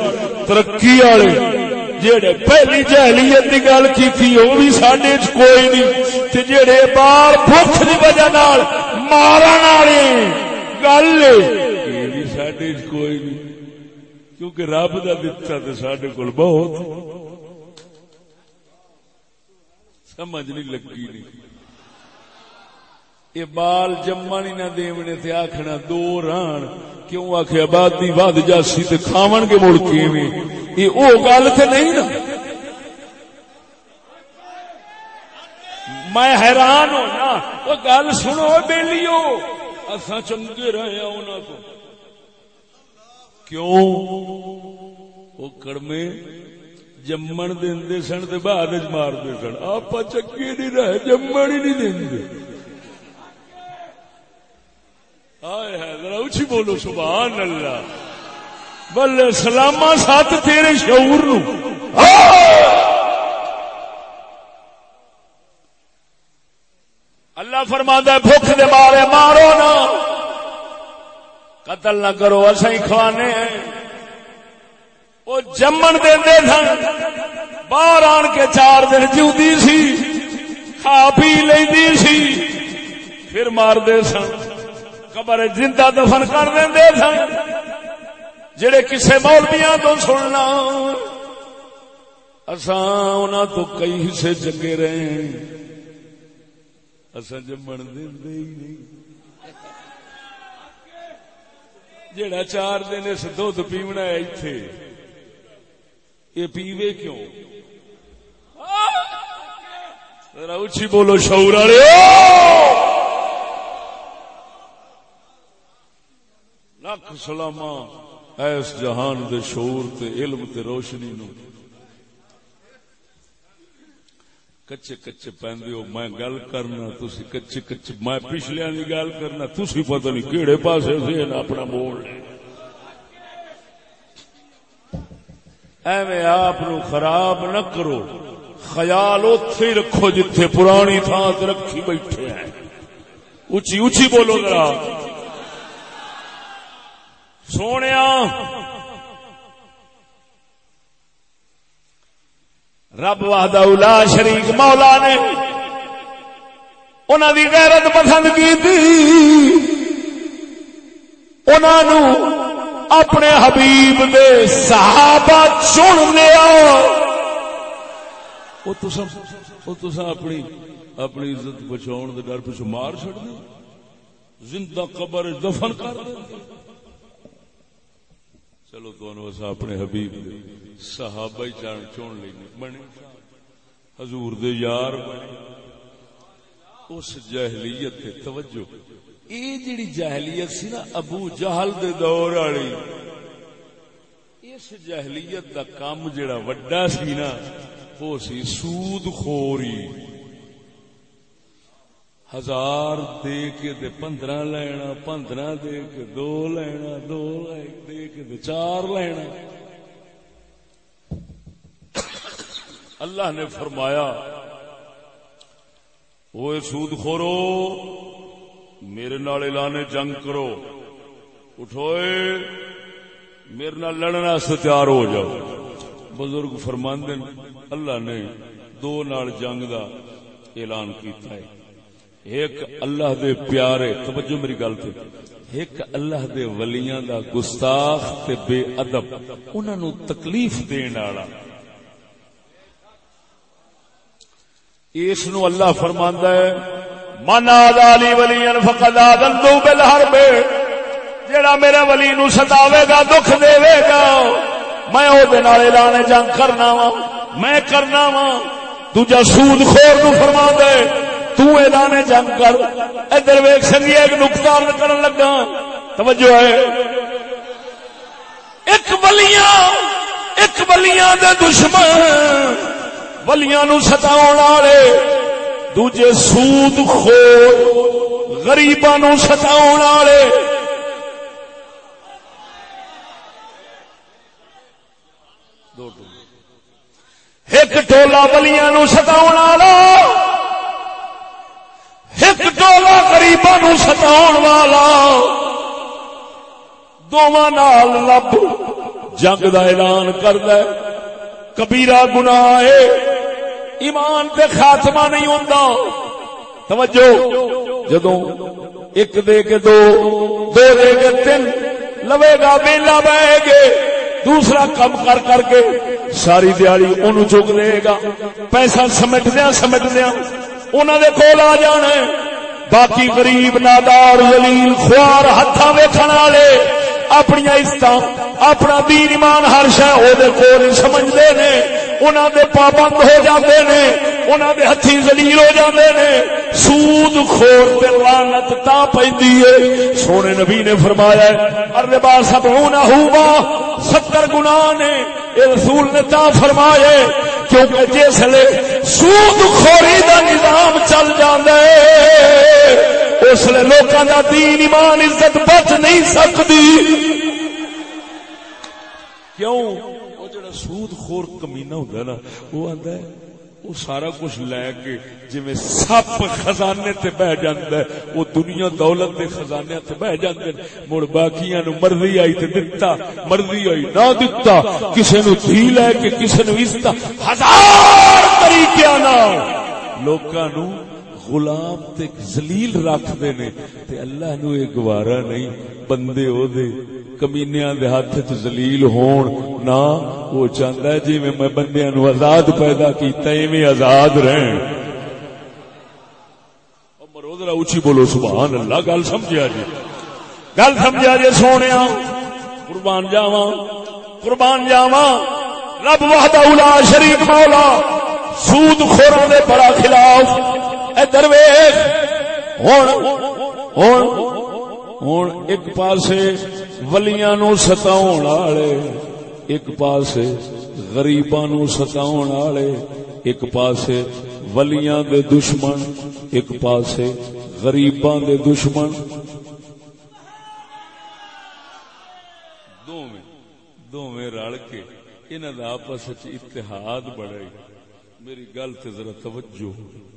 ترقی والے۔ جہے پہلی جہلیت کی گل کی وہ بھی سڈے کوئی نہیں۔ جہے بال بخ کی وجہ مارن والے گل یہ بھی سڈے کوئی نہیں۔ کیونکہ رب کا دتا تو سڈے کو بہت۔ سمجھ نہیں لگی نہیں۔ یہ بال جمن ہی نہ دیونے تے آخنا دو ران۔ کیوں آخ آبادی ود جاسی تے کھاون گے مڑ کے یہ او گل تے نہیں نا۔ میں حیران ہونا وہ گل سنو بیلیو۔ اصا چنگے رہے انہوں کو۔ کیوں؟ وہ کڑمے جمن دے سن تو بعد مارتے سن۔ آپ چنگے نہیں رہے، جمن ہی نہیں دے اچھی بولو، سبحان اللہ۔ بل سلاما سات تیرے شعور نو۔ اللہ فرما بھوک دے مارے مارو نا۔ قتل نہ کرو اصا ہی کھوانے ہیں۔ وہ جمن دے سن۔ باہر آن کے چار دن جی سی، کھا پی لینی سی۔ پھر مار دے سن۔ قبر زندہ دفن کر دیں سن۔ جڑے کسے مولویاں تو سننا، اساں تو کئی حصے چنگے رہے اساں جمن دے ہی نہیں۔ جڑا چار دن اس دھد پیونا ہے ایتھے، یہ پیوے کیوں؟ اچھی بولو شعور والے۔ لکھ سلاما ایس جہان دے شعور تے علم تے روشنی نو۔ کچے کچے پہندے ہو، میں گل کرنا، تسی کچے کچے، میں پچھلے دی گل کرنا، تسی پتہ نہیں کیڑے پاسے سے اپنا موڑ لے۔ ایویں آپ نو خراب نہ کرو۔ خیال اوتھے رکھو جتھے پرانی تھان رکھی بیٹھے ہیں۔ اچھی اچھی بولو ذرا۔ سونے رب واہدہ شریک مولا نے انہوں دی غیرت پسند کی انہوں اپنے حبیب دے صحابہ چن لیا وہ تو اپنی اپنی عزت بچاؤ ڈر پچھو مار چڑ زندہ قبر دفن کر دیں چلو دونوں اصا اپنے حبیب دے صحابہ جان چون لینے بنے۔ حضور دے یار بنے۔ اس جہلیت تے توجہ۔ اے جڑی جہلیت سی نا ابو جہل دے دور والی۔ اس جہلیت دا کام جڑا وڈا سی نا، وہ سی سود خوری ہزار دے کے دے پندرہ لینا، پندرہ دے کے دو لینا، دو دے کے چار لینا اللہ نے فرمایا وہ سود خورو میرے نال اعلان جنگ کرو۔ اٹھوئے میرے نال لڑنے سے تیار ہو جاؤ۔ بزرگ فرماندن اللہ نے دو نال جنگ دا اعلان کیتا ہے۔ ایک اللہ دے پیارے، توجہ میری گل تے۔ ایک اللہ دے ولیاں دا گستاخ تے بے ادب، انہاں نو تکلیف دین والا اس نو اللہ فرماندا ہے، من علی ولی فقد آذنتو بالحرب، جیڑا میرے ولی نو ستاوے گا، دکھ دے گا۔ میں او دے نال اعلان جنگ کرنا وا میں کرنا وا دوجا سود خور نو فرما دے تو اعلان جنگ کر۔ ادھر ویک سنگی، ایک نقطہ کرن لگا۔ توجہ ہے۔ ایک ولیاں ایک ولیاں دے دشمن۔ ولیاں نو ستاون والے۔ دوجے سود خور، غریباں نو ستاون والے۔ ایک ٹولا بلیاں نو ستاؤ والا۔ ایک ٹولا گریباں نو ستاؤ والا دونوں نال لب جنگ دا اعلان کرد کبیرا گنا ایمان تے خاتمہ نہیں ہوتا توجہ جدو ایک دے کے دو دو دے کے تین، لوے گا ویلا بہ گے۔ دوسرا کم کر کر کے ساری دیالی ان چک دے گا۔ پیسہ سمٹ دیا سمٹ دیا انہوں نے کول آ جانا باقی غریب نادار زلیل خوار ہاتھ ویچن والے اپنی عزت اپنا دین ایمان، ہر شہ وہ سمجھتے نے انہوں دے پابند ہو جاتے نے انہوں دے ہتھی زلیل ہو جاتے نے۔ سود خور تے لعنت تا پیندی ہے سونے نبی نے فرمایا اربا سب ہونا ہوا ستر گناہ نے۔ اے رسول نے تا فرمایا کیونکہ جسے سود خوری دا نظام چل جاندے اس لیے لوکاں دا دین ایمان عزت بچ نہیں سکتی کیوں؟ وہ جڑا سود خور کمینا ہوتا ہے نا، وہ آتا ہے، وہ سارا کچھ لے کے جی سپ خزانے تے بہ جاندہ ہے، وہ دنیا دولت دے خزانے تے بہ جاندے مڑ باقیاں نو مرضی آئی تے دتا، مرضی آئی نہ دتا، کسے نو دھی لے کے، کسے نو عزت، ہزار طریقے نہ لوکاں نو غلام تے ذلیل رکھ دے نے تے اللہ نو ایک گوارا نہیں، بندے او دے کمینیاں دے ہاتھ چ ذلیل ہون۔ نہ، وہ چاہندا ہے جی میں بندیاں نو آزاد پیدا کیتا ایویں آزاد رہن مرودرا اونچی بولو، سبحان اللہ، گل سمجھیا جی۔ گل سمجھا جی سونیا۔ قربان جاواں۔ قربان جاواں۔ رب وحدہ لا شریک مولا۔ سود خوراں دے بڑا خلاف۔ ادھر ویخ ہوں ایک پاسے ولیاں نو ستاؤ والے ایک پاسے غریباں نو ستاؤ والے ایک پاسے ولیاں دے دشمن، ایک پاسے غریباں دے دشمن۔ دونوں رل کے انہوں کا آپس اتحاد بڑھے میری گل تے ذرا توجہ۔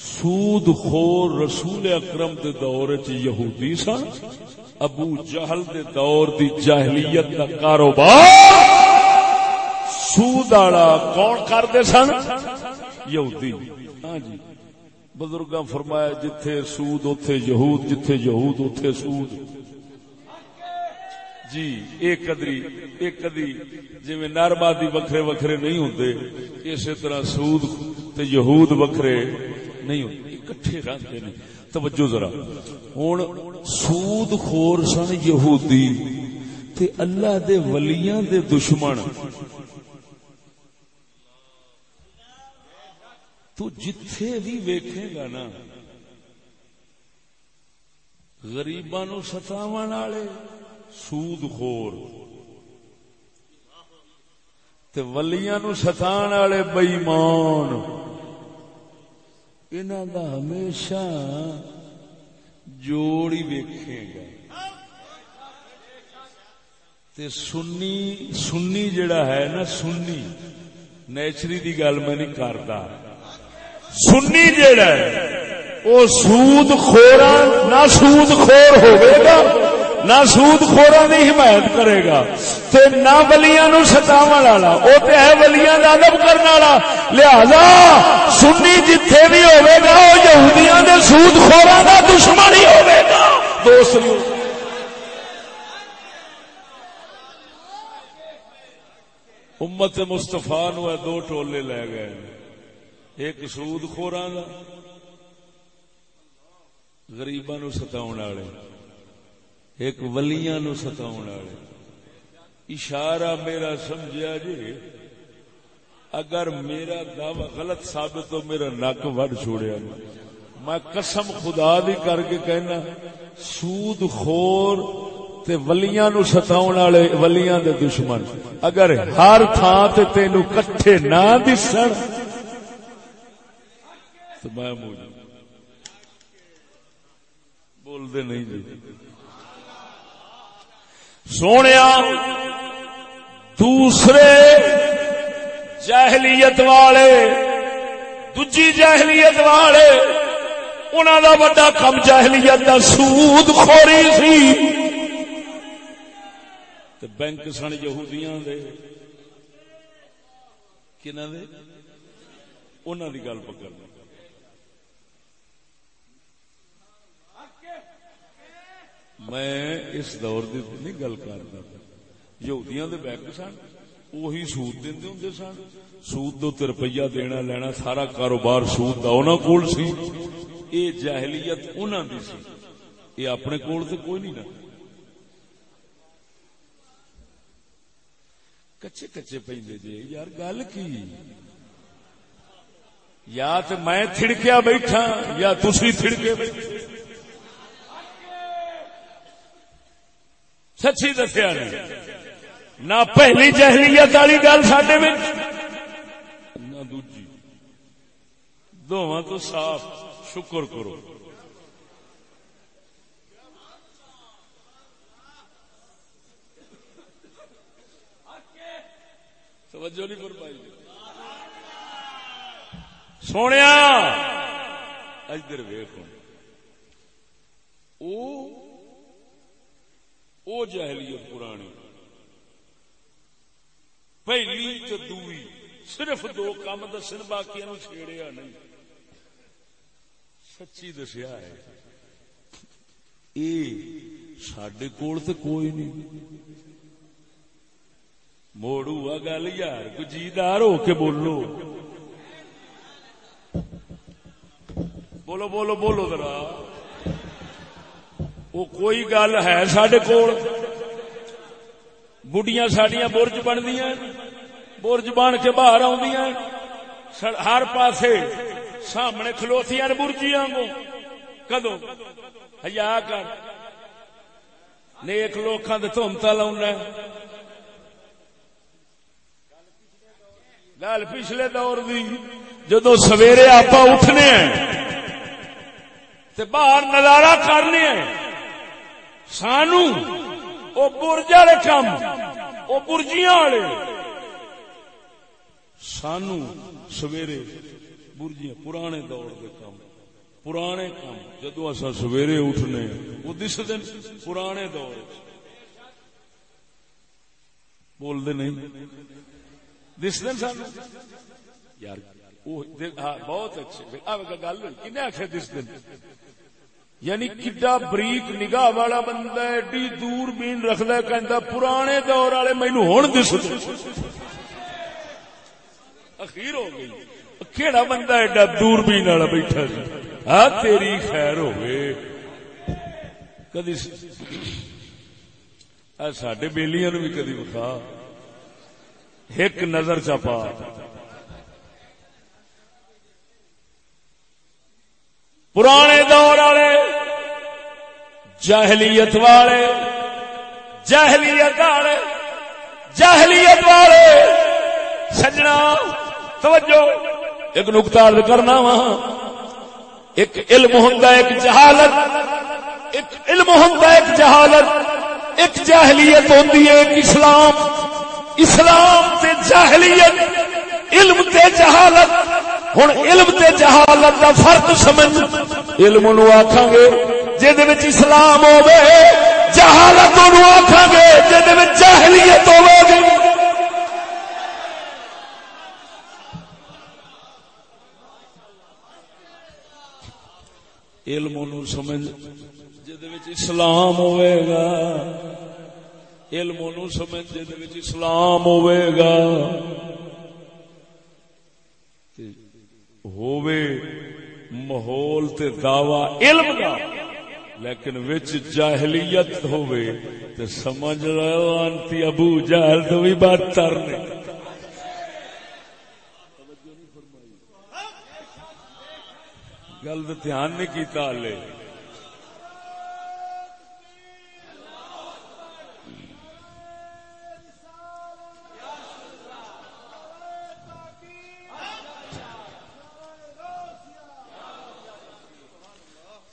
سود خور رسول اکرم دے دور چ یہودی سن، ابو جہل دے دور دی جاہلیت کا کاروبار، سود آڑا کون کرتے سن؟ یہودی۔ ہاں جی۔ بزرگ فرمایا، جتھے سود اتے یہود، جتھے یہود اتے سود۔ جی ایک قدری ایک قدری جی ناربادی وکھرے وکھرے نہیں ہوندے، اسی طرح سود تے یہود وکھرے۔ نہیں ہوتے کٹھے رہتے ہیں توجہ ذرا۔ ہوں سود خور سن یہودی تے اللہ دے ولیاں دے دشمن۔ تو جتھے بھی ویکھے گا نا غریباں نو ستاون والے سود خور۔ تے ولیاں نو ستان والے بےمان انہوں دا ہمیشہ جوڑ ہی ویکھے گا۔ تے سنی سنی جڑا ہے نا، سنی، نیچری دی گل میں نہیں کرتا سنی جڑا ہے وہ سود خورا، نہ سود خور ہوئے گا۔ نہ سود خورا کی حمایت کرے گا۔ تے نہ ولیاں نو ستاو والا وہ تو ہے ولیاں کا ادب کرنے والا۔ لہذا سنی جتھے بھی ہوئے گا وہ یہودیاں دے سود خورا کا دشمن ہی ہوئے گا۔ دوست امت مستفا نو دو ٹولے لے گئے۔ ایک سود خورا غریباں نو ستاؤ والے۔ ایک ولیاں نو ستاؤ والے۔ اشارہ میرا سمجھا جی اگر میرا دعوی غلط ثابت ہو، میرا نک وڈ چھوڑیا۔ میں قسم خدا دی کر کے کہنا، سود خور تے ولیاں نو ستاؤ والے، ولیاں دے دشمن۔ اگر ہر تھان تے تینو کٹھے نہ دسن۔ تو میں موجود بولتے نہیں جی۔ سونے دوسرے جہلیت والے دجی جہلیت والے انہوں کا بڑا کم جہلیت کا سود خوری سی۔ بینک سن یہودیاں دے کنہ دے؟ انہوں کی گل پکڑ میں اس دور کی نہیں گل کرتا یہودیاں دے بینک سن وہی سود دے ہوں سن۔ سود دو روپیہ دینا لینا، سارا کاروبار سود کا انہوں کول سی۔ یہ جاہلیت انہوں دی سی۔ یہ اپنے کول تو کوئی نہیں نا۔ کچے کچے پہ جی یار گل کی؟ یا تو میں تھڑکیا بیٹھا، یا تھی تھڑکے بیٹھے؟ سچی دسیا نہ پہلی جہلیت والی گل سڈے نہ دوجی۔ دونوں تو صاف شکر کرو۔ توجہ نہیں کر پائی سونے ادھر ویخ او جہلیت پرانی۔ پہلی تو دوئی۔ صرف دو کام دسن، باقی چھیڑیا نہیں۔ سچی دسیا ہے۔ سڈے کول تو کوئی نہیں۔ موڑو گل یار کچھ ہو کے بولو۔ بولو بولو بولو ذرا۔ وہ کوئی گل ہے سڈے کول؟ بڑھیاں سڈیا برج بنتی برج بن کے باہر ہر پاسے سامنے کھلوتی برجیاں کو کدو ہیا کر۔ نیک لوکاں تھومتا لاؤنا گل پچھلے دور دی جدو سویرے آپ اٹھنے باہر نظارہ کرنے ہیں۔ سانو وہ برج والے کام وہ برجیاں والے۔ سانو سویرے برجیاں، پرانے دور کے کام پرانے کام جدو اصا سویرے اٹھنے وہ دس دن پرانے دور بولتے نہیں۔ دس دن سان یار ہاں، بہت اچھے۔ گل کن آخر دس دن؟ یعنی کڈا بریک نگاہ والا بندہ ایڈی دور بین رکھد کہ پرانے دور والے مینو ہوں دس اخیر ہو گئی۔ کہڑا بندہ ایڈا دور بین والا بیٹھا سی ہاں تیری خیر ہوئے۔ کدی سڈے بےلیاں بھی کدی بخا ایک نظر چپا پرانے دور والے جہلیت والے جہلیت والے جہلیت والے۔ سجنا، توجہ، ایک نقطہ کرنا وا۔ ایک علم ہوں ایک جہالت۔ ایک علم ہوں ایک جہالت۔ ایک جہلیت ہوتی ہے، ایک اسلام۔ اسلام تے جہلیت علم تے جہالت۔ ہوں علم تے جہالت کا فرق سمجھ۔ علم نو آخان گے جہد اسلام ہوے جہالت آخا گے جہلیت ہوگی علم سمجھ اسلام ہوئے گا۔ علم سمجھ جہد اسلام ہوئے گا۔ ہووے ماحول تے دعوی علم دا۔ لیکن وچ جاہلیت ہوئے تو سمجھ لو آنتی ابو جہل تو بھی بات ترنے گل دھیان نہیں کیتا لے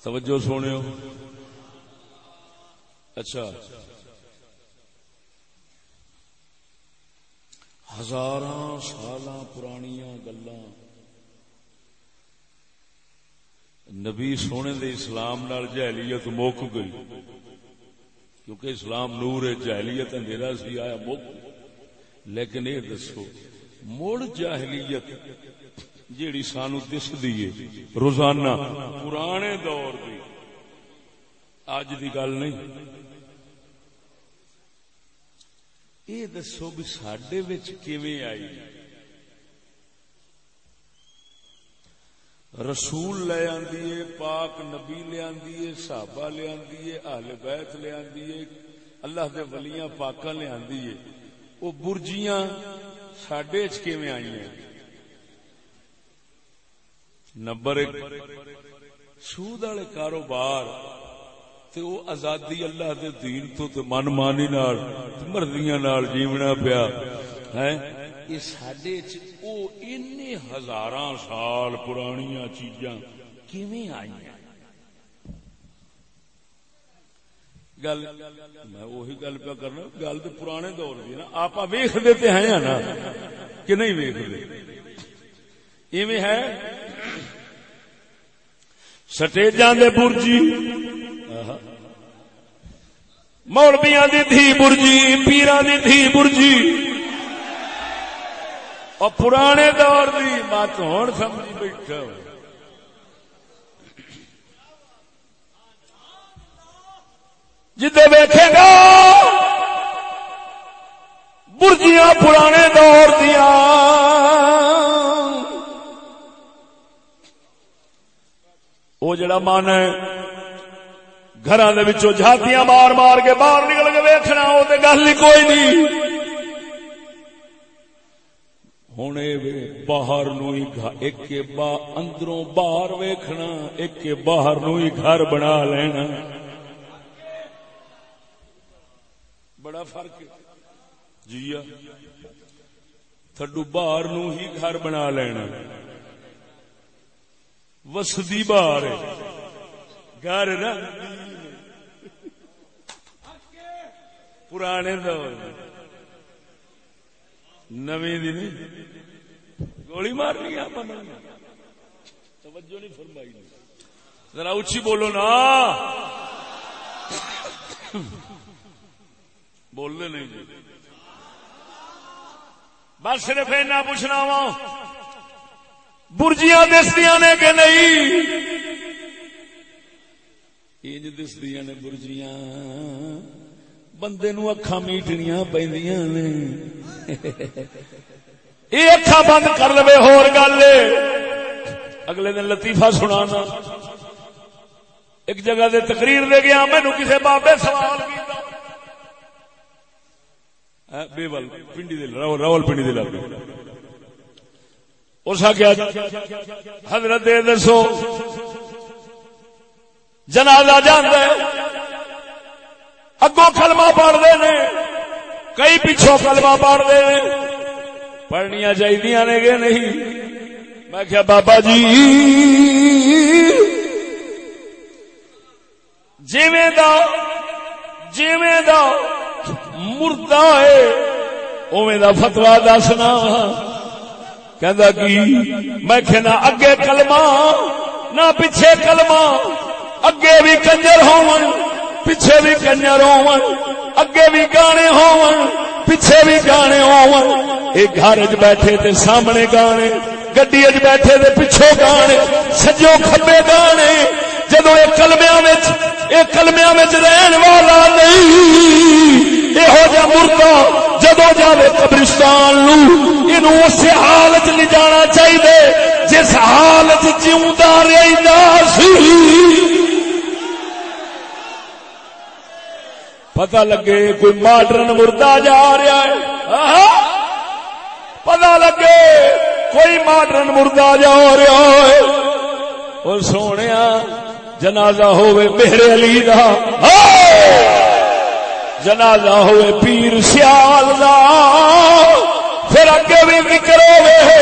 توجہ سونے اچھا۔ ہزار سال پرانیاں گلا نبی سونے دے اسلام نال جہلیت مک گئی۔ کیونکہ اسلام نور ہے، جہلیت اندھیرا سی، آیا مک۔ لیکن یہ دسو۔ مڑ جاہلیت جیڑی سانو دس دیے روزانہ، پرانے دور دی۔ اج دی گل نہیں۔ یہ دسو بھی سڈے کیویں آئی۔ رسول لے آندی پاک نبی لے آندی ہے، صحابہ لے آندی اہل بیت لے آندی اللہ دے ولیاں پاکاں لے آندی ہے۔ وہ برجیاں سڈے کیویں آئی ہیں نمبر ایک سود والے کاروبار تے او آزادی اللہ دے دین تو تے من مانی نال مرضیاں نال جیونا پیا ہے یہ سڈے او ان ہزاراں سال پرانیاں چیزاں کیویں آئی گل میں وہی گل پہ کرنا، گل تو پرانے دور کی نا۔ آپ ویخ دیتے ہیں نا؟ کہ نہیں ویخ دے ایویں ہے؟ سٹیجاں دے برجی۔ مولبیاں دی دھی برجی پیران دی دھی برجی۔ اور پرانے دور دی مت ہوں سمجھ بیٹھا ہوں۔ جدے ویکھے گا، برجیاں پرانے دور دیاں۔ وہ جڑا من ہے گھر جھاتیاں مار مار کے باہر نکل کے ویخنا وہ تو گل ہی کوئی نہیں۔ ہوں باہر نو ایک با اندروں باہر ویخنا ایک باہر نو ہی گھر بنا لینا۔ بڑا فرق جی تھڈو باہر نو ہی گھر بنا لینا۔ وسدی بار گھر پرانے دور نویں دن گولی مارنی توجہ نہیں فرمائی۔ ذرا اچھی بولو نا۔ بولنے نہیں جی۔ بس صرف ایسا پوچھنا وا۔ برجیاں دسدیا نے کہ نہیں؟ انج دسدیا نے برجیاں۔ بندے نو اکھا میٹنیاں پہ یہ اکھا بند کر لو ہور گل اگلے دن لطیفہ سنانا۔ ایک جگہ دے تقریر دے گیا مینو کسی بابے سوال بے بل پنڈی دے راول پنڈی دے لگے اس آخیا حضرت دے دسو جنازہ جانا اگوں کلمہ پڑھتے نے کئی پچھوں کلمہ پڑھتے نے پڑھنیا چاہیے نے کہ نہیں میں کیا بابا جی جیویں دا جیویں دا مردہ ہے۔ اویں دا فتوا دسنا۔ میں کہنا اگے کلمہ، نہ پیچھے کلمہ۔ اگے بھی کنجر ہو پیچھے بھی کنجر ہو اگے بھی گانے ہو پیچھے بھی گانے ہو گھر چ بیٹھے تے سامنے گانے، گڈی چ بیٹھے تے پچھوں گانے، سجو کھبے گانے۔ جدو یہ کلمیا یہ کلمیا رہن والا نہیں یہو جہ مردہ جدو جائے قبرستان لو اس حالت لے جانا چاہیے جس حالت جیوا سی۔ پتا لگے کوئی ماڈرن مردہ جا رہا ہے۔ پتا لگے کوئی ماڈرن مردہ جا رہا ہے۔ اور سونے جنازہ ہوئے میرے علی دا۔ جنازہ ہوئے پیر سیال دا۔ پھر اگے بھی ذکر گے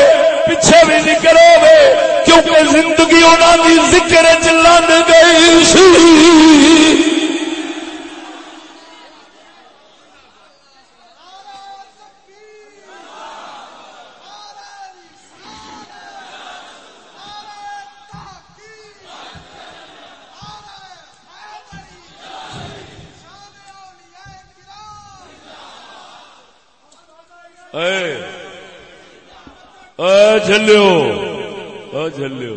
پیچھے بھی ذکر گے کیونکہ زندگی انہوں کی ذکر چلن گئی سی۔ اے جلو جلو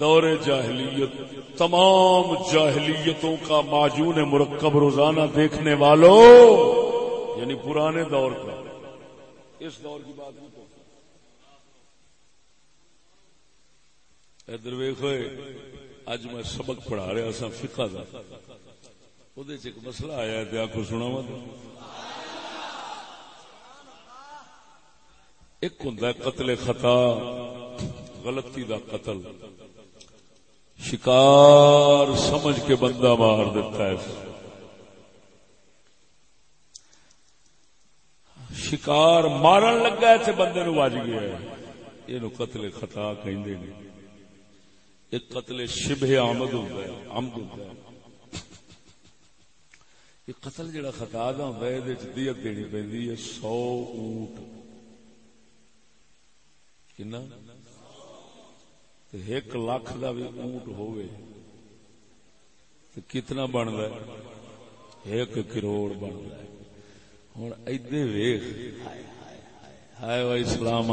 دور جاہلیت، تمام جاہلیتوں کا معجون مرکب روزانہ دیکھنے والوں یعنی پرانے دور کا۔ اس دور کی بات نہیں ادھر ویخ اج میں سبق پڑھا رہا سا فکا کا وہ مسئلہ آیا آخو سنا وا ایک ہوں قتل خطا غلطی دا قتل شکار سمجھ کے بندہ مار دیتا ہے شکار مارن لگا ہے بندے نو بج گیا یہ قتل خطا کہ ایک قتل شبہ آمد ہوتا ہے آمد ہوتا ہے یہ قتل جڑا خطا دا ہوتا ہے یہ دیت دینی پہ سو اونٹ۔ ایک لاکھ کا بھی اونٹ ہوئے تو کتنا بنتا ہے؟ ایک کروڑ بنتا ہے۔ ہوں ادے ویخ ہائے ہائے وائی سلام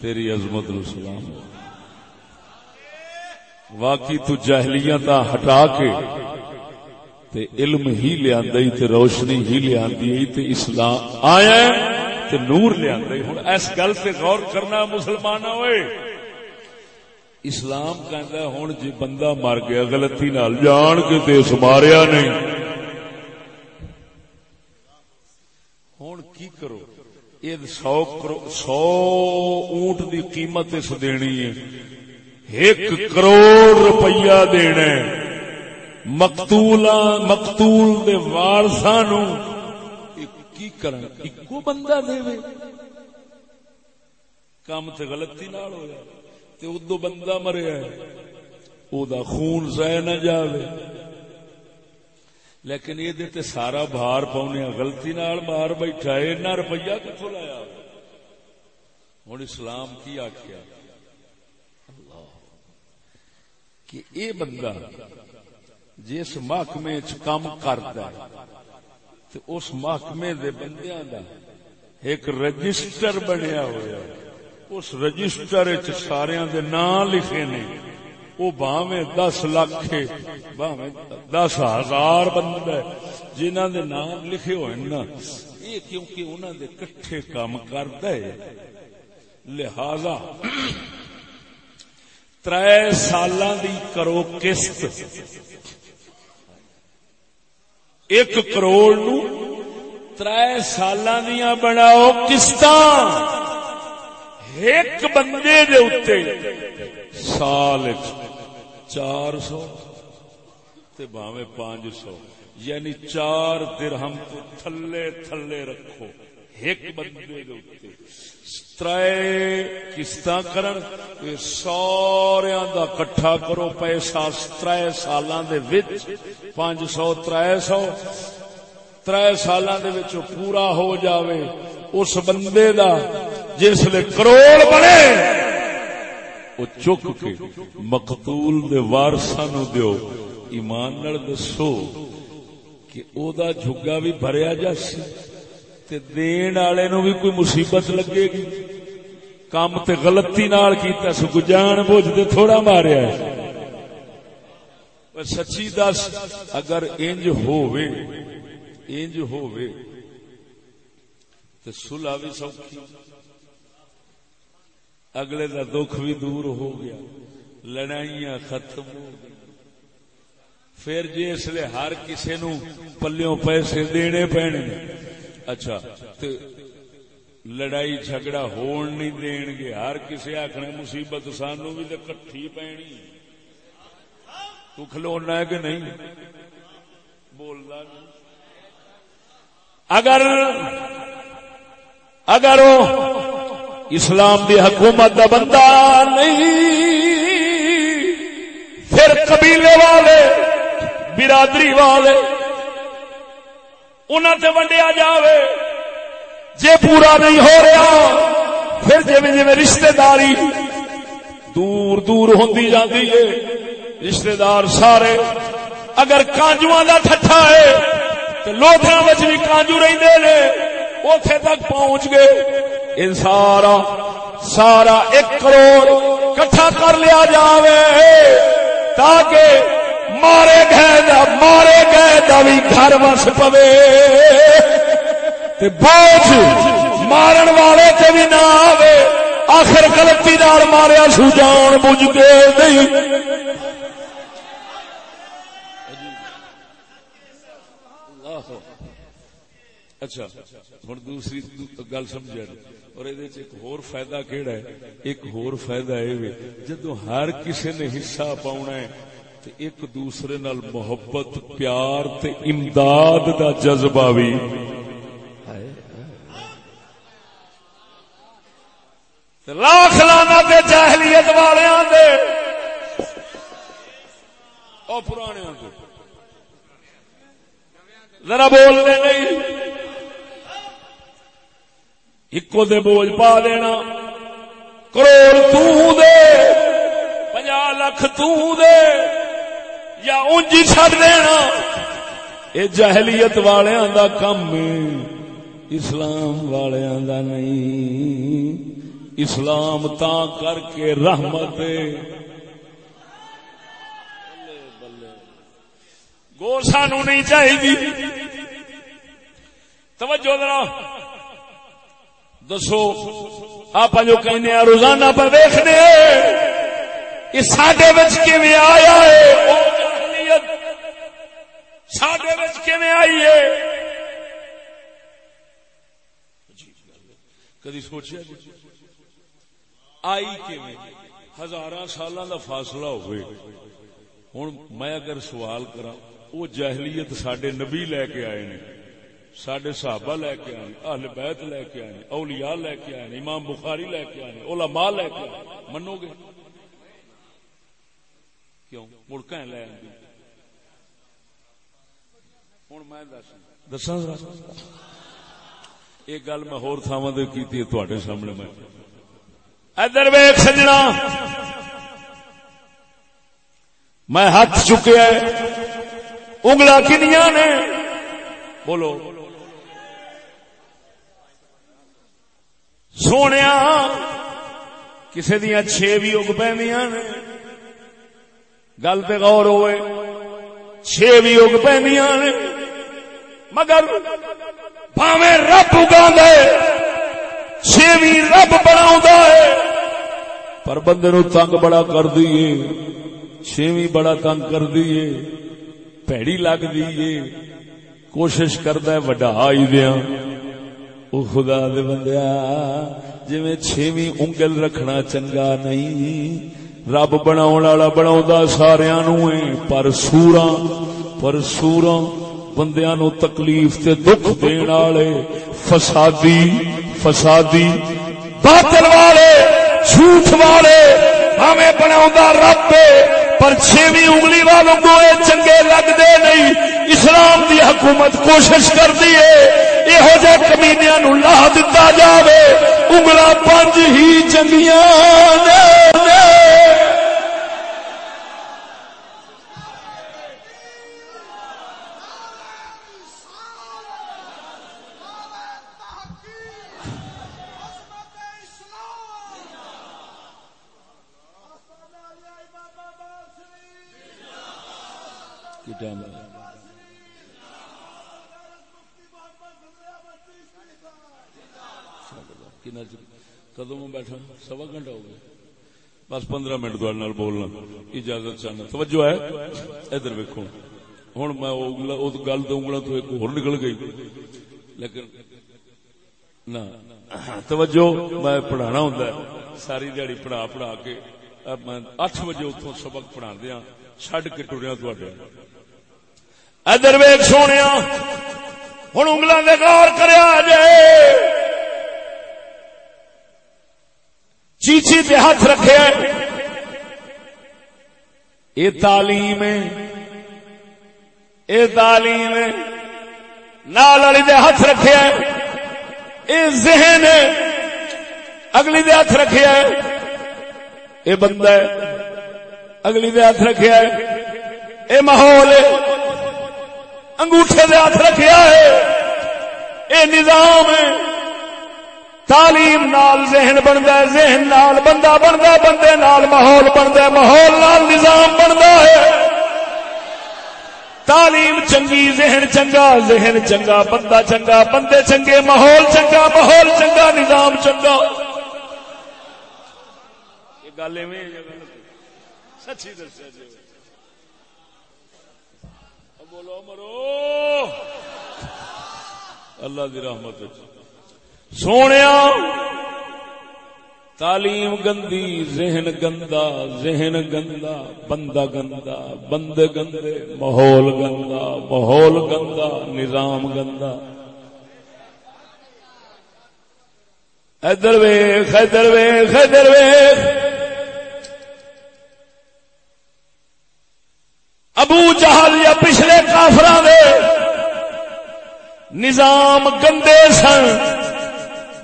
تیری عظمت نو سلام۔ واقعی تو جہلیاں تا ہٹا کے تے علم ہی لیا تے روشنی ہی لیا تے اسلام آیا تے نور لیا ہوں۔ اس گل سے غور کرنا مسلمان ہوئے اسلام کہندا ہوں جی بندہ مر گیا، غلطی نال جان کے تے اس ماریا نہیں۔ ہوں کی کرو؟ یہ سو سو اونٹ دی قیمت اس دینی ہے۔ ایک کروڑ روپیہ دینا مقتول مقتول دے وارساں نو کی کرن اکو بندہ دے۔ وے کام تے غلطی نال ہویا۔ تے ادو بندہ مریا ہے او دا خون زہ نہ جاوے۔ لیکن یہ دیتے سارا بھار پاؤنے غلطی نال مار بیٹھا ہے۔ نہ روپیہ کتوں لایا؟ ہوں اسلام کی آخیا کہ اے بندہ جس محکمے چ کام کرتا ہے اس محکمے دے بندیاں دا ایک رجسٹر بنیا ہوا اس رجسٹر سارے دے نام لکھے نے۔ وہ باوے دس لاکھ باوے دس ہزار بندہ جنہ دے نام لکھے ہوئے نا، یہ کیونکہ انہوں دے کٹھے کام کرتا ہے۔ لہذا تر سال دی کرو قسط۔ ایک کروڑ نو تر سال دیا بناؤ کست ایک بندے دے اتے سال چار سو باوے پانچ سو۔ یعنی چار درہم تھلے تھلے رکھو۔ ایک بندے دے اتے تر کست کرن سارا دا کٹھا کرو پیسہ تر سال پانچ سو تر سو تر سال پورا ہو جاوے۔ اس بندے دا جس لیے کروڑ بنے، وہ چک کے مقتول دے وارسا نو دیو۔ ایمان نال دسو کہ او دا جھگا بھی بھریا جاسی تے دین والے نو بھی کوئی مصیبت لگے گی کام تے غلطی نال کیتا سو جان بوجھ دے تھوڑا ماریا ہے سچی دس اگر انج ہووے انج ہووے تو سلح بھی سوکھی اگلے دا دکھ بھی دور ہو گیا لڑائیاں ختم ہو گئی پھر جی اس لیے ہر کسی نو پلیوں پیسے دینے پینے اچھا لڑائی جھگڑا ہون نہیں دین گے۔ ہر کسی آخر مصیبت سانو بھی تو کٹھی پینی۔ تو کھلونا ہے کہ نہیں؟ بولنا نہیں۔ اگر اگر اسلام دی حکومت دا بندہ نہیں، پھر قبیلے والے، برادری والے انہوں سے ونڈیا جاوے۔ جے پورا نہیں ہو رہا، پھر جی جی رشتے داری دور دور ہوتی جاتی ہے رشتے دار سارے۔ اگر کانجو کا ٹھٹا ہے، تو لوگوں بھی کانجو رہتے اتے تک پہنچ گئے۔ ان سارا سارا ایک کروڑ کٹھا کر لیا جاوے، تاکہ مارے گئے دا مارے گئے دا بھی گھر وس پوے۔ بوجھ مارن والے تے بھی نہ آوے۔ آخر گلتی نال ماریا سو جان بوجھ کے نہیں۔ اچھا ہوں دوسری گل سمجھا۔ اور ایک ہور فائدہ کیڑا ہے؟ ایک ہور فائدہ یہ جدو ہر کسی نے حصہ پاؤنا ہے ایک دوسرے نال محبت پیار تے امداد دا جذبہ بھی لاکھ لانا دے جاہلیت والے دے۔ او پرانے دے۔ ذرا بولنے نہیں۔ ایکو دے بوجھ پا دینا۔ کروڑ تو دے پنجا لکھ تو دے۔ یا اونجی چڈ دینا۔ یہ جہلیت والوں دا کم۔ اسلام والوں دا نہیں۔ اسلام تا کر کے رحمت۔ گو سانو نہیں چاہیے توجہ ذرا۔ دسو آپ جو کہنے روزانہ پہ دیکھنے یہ سڈے آیا ہے؟ سڈے آئی ہے؟ کدی سوچیا جی؟ آئی ہزار سال کا فاصلہ ہوئے۔ ہوں میں اگر سوال کرا وہ جہلیت سڈے نبی لے کے آئے نے سڈے صحابہ لے کے آئے، اہل بیت لے کے آئے، اولیاء لے کے آئے، امام بخاری لے کے آئے، علماء لے کے آئے۔ منو گے؟ کیوں؟ مڑکا لے آئی ہوں میں دسا یہ گل میں ہور تھاواں تے کیتی ہے تواڈے سامنے میں ادھر ویکھ سجنا میں ہاتھ چکیا انگلا کنیاں نے بولو سونے کسی دیا چھ بھی اگ پہ گل تو غور ہوئے چھ بھی اگ پہ مگر پاوے رب اگا دے چھویں رب بنا پر بندے نو تنگ بڑا کر دیے چھویں بڑا تنگ کر دیے پیڑی لگ دیے کوشش کرتا ہے وڈا آئی دیا۔ او خدا دے بندیا جی چھویں انگل رکھنا چنگا نہیں، رب بنا بنا سارا نو پر سورا پر سورا بندیاں نو تکلیف تے دکھ دین والے، فسادی فسادی، باطل والے، جھوٹ والے ہمیں بنا رب پر چھویں انگلی والوں کو اے چنگے لگتے نہیں۔ اسلام دی حکومت کوشش کر دیے یہو جہ کمینیا نو لا دتا جاوے انگلا پنج ہی چنگیاں نے کی ٹائم ہے کدو میں بیٹھا؟ سوا گھنٹہ ہو گیا۔ بس پندرہ منٹ نال بولنا۔ اجازت چاہنا۔ توجہ ہے؟ ادھر ویکو ہوں میں گل تو انگل تو ایک ہو نکل گئی۔ لیکن نہ۔ توجہ، میں پڑھانا ہوں ساری دیہی پڑھا پڑھا کے میں اٹھ بجے اتوں سبق پڑھا دیا۔ چڈ کے ٹریا تھوڑے ادھر ویگ سونے ہوں انگلوں نے گار کرے چیچی پہ ہاتھ رکھے اے تعلیم ہے۔ اے تعلیم ہے۔ نال والی دے ہاتھ رکھے اے ذہن ہے۔ اگلی دے ہاتھ رکھے اے بندہ ہے۔ اگلی دے ہاتھ رکھے اے ماحول ہے۔ انگوٹھے دے ہاتھ رکھے ہے اے نظام ہے۔ تعلیم نال ذہن بنتا ہے، ذہن نال بندہ بنتا بندے نال ماحول بنتا ہے، ماحول نال نظام بنتا ہے۔ تعلیم چنگی، ذہن چنگا ذہن چنگا، بندہ چنگا، بندے چنگے، ماحول چنگا ماحول چنگا، نظام چنگا۔ یہ گل سچی دسیا جی۔ بولو، مرو۔ اللہ کی رحمت سونے تعلیم گندی، ذہن گندا ذہن گندا، بندہ گندا، بند گندے، ماحول گندا ماحول گندا، نظام گندا۔ ادھر ویخ ادھر ویخ ادھر ویخ۔ ابو جہل یا پچھلے کافران دے نظام گندے سن۔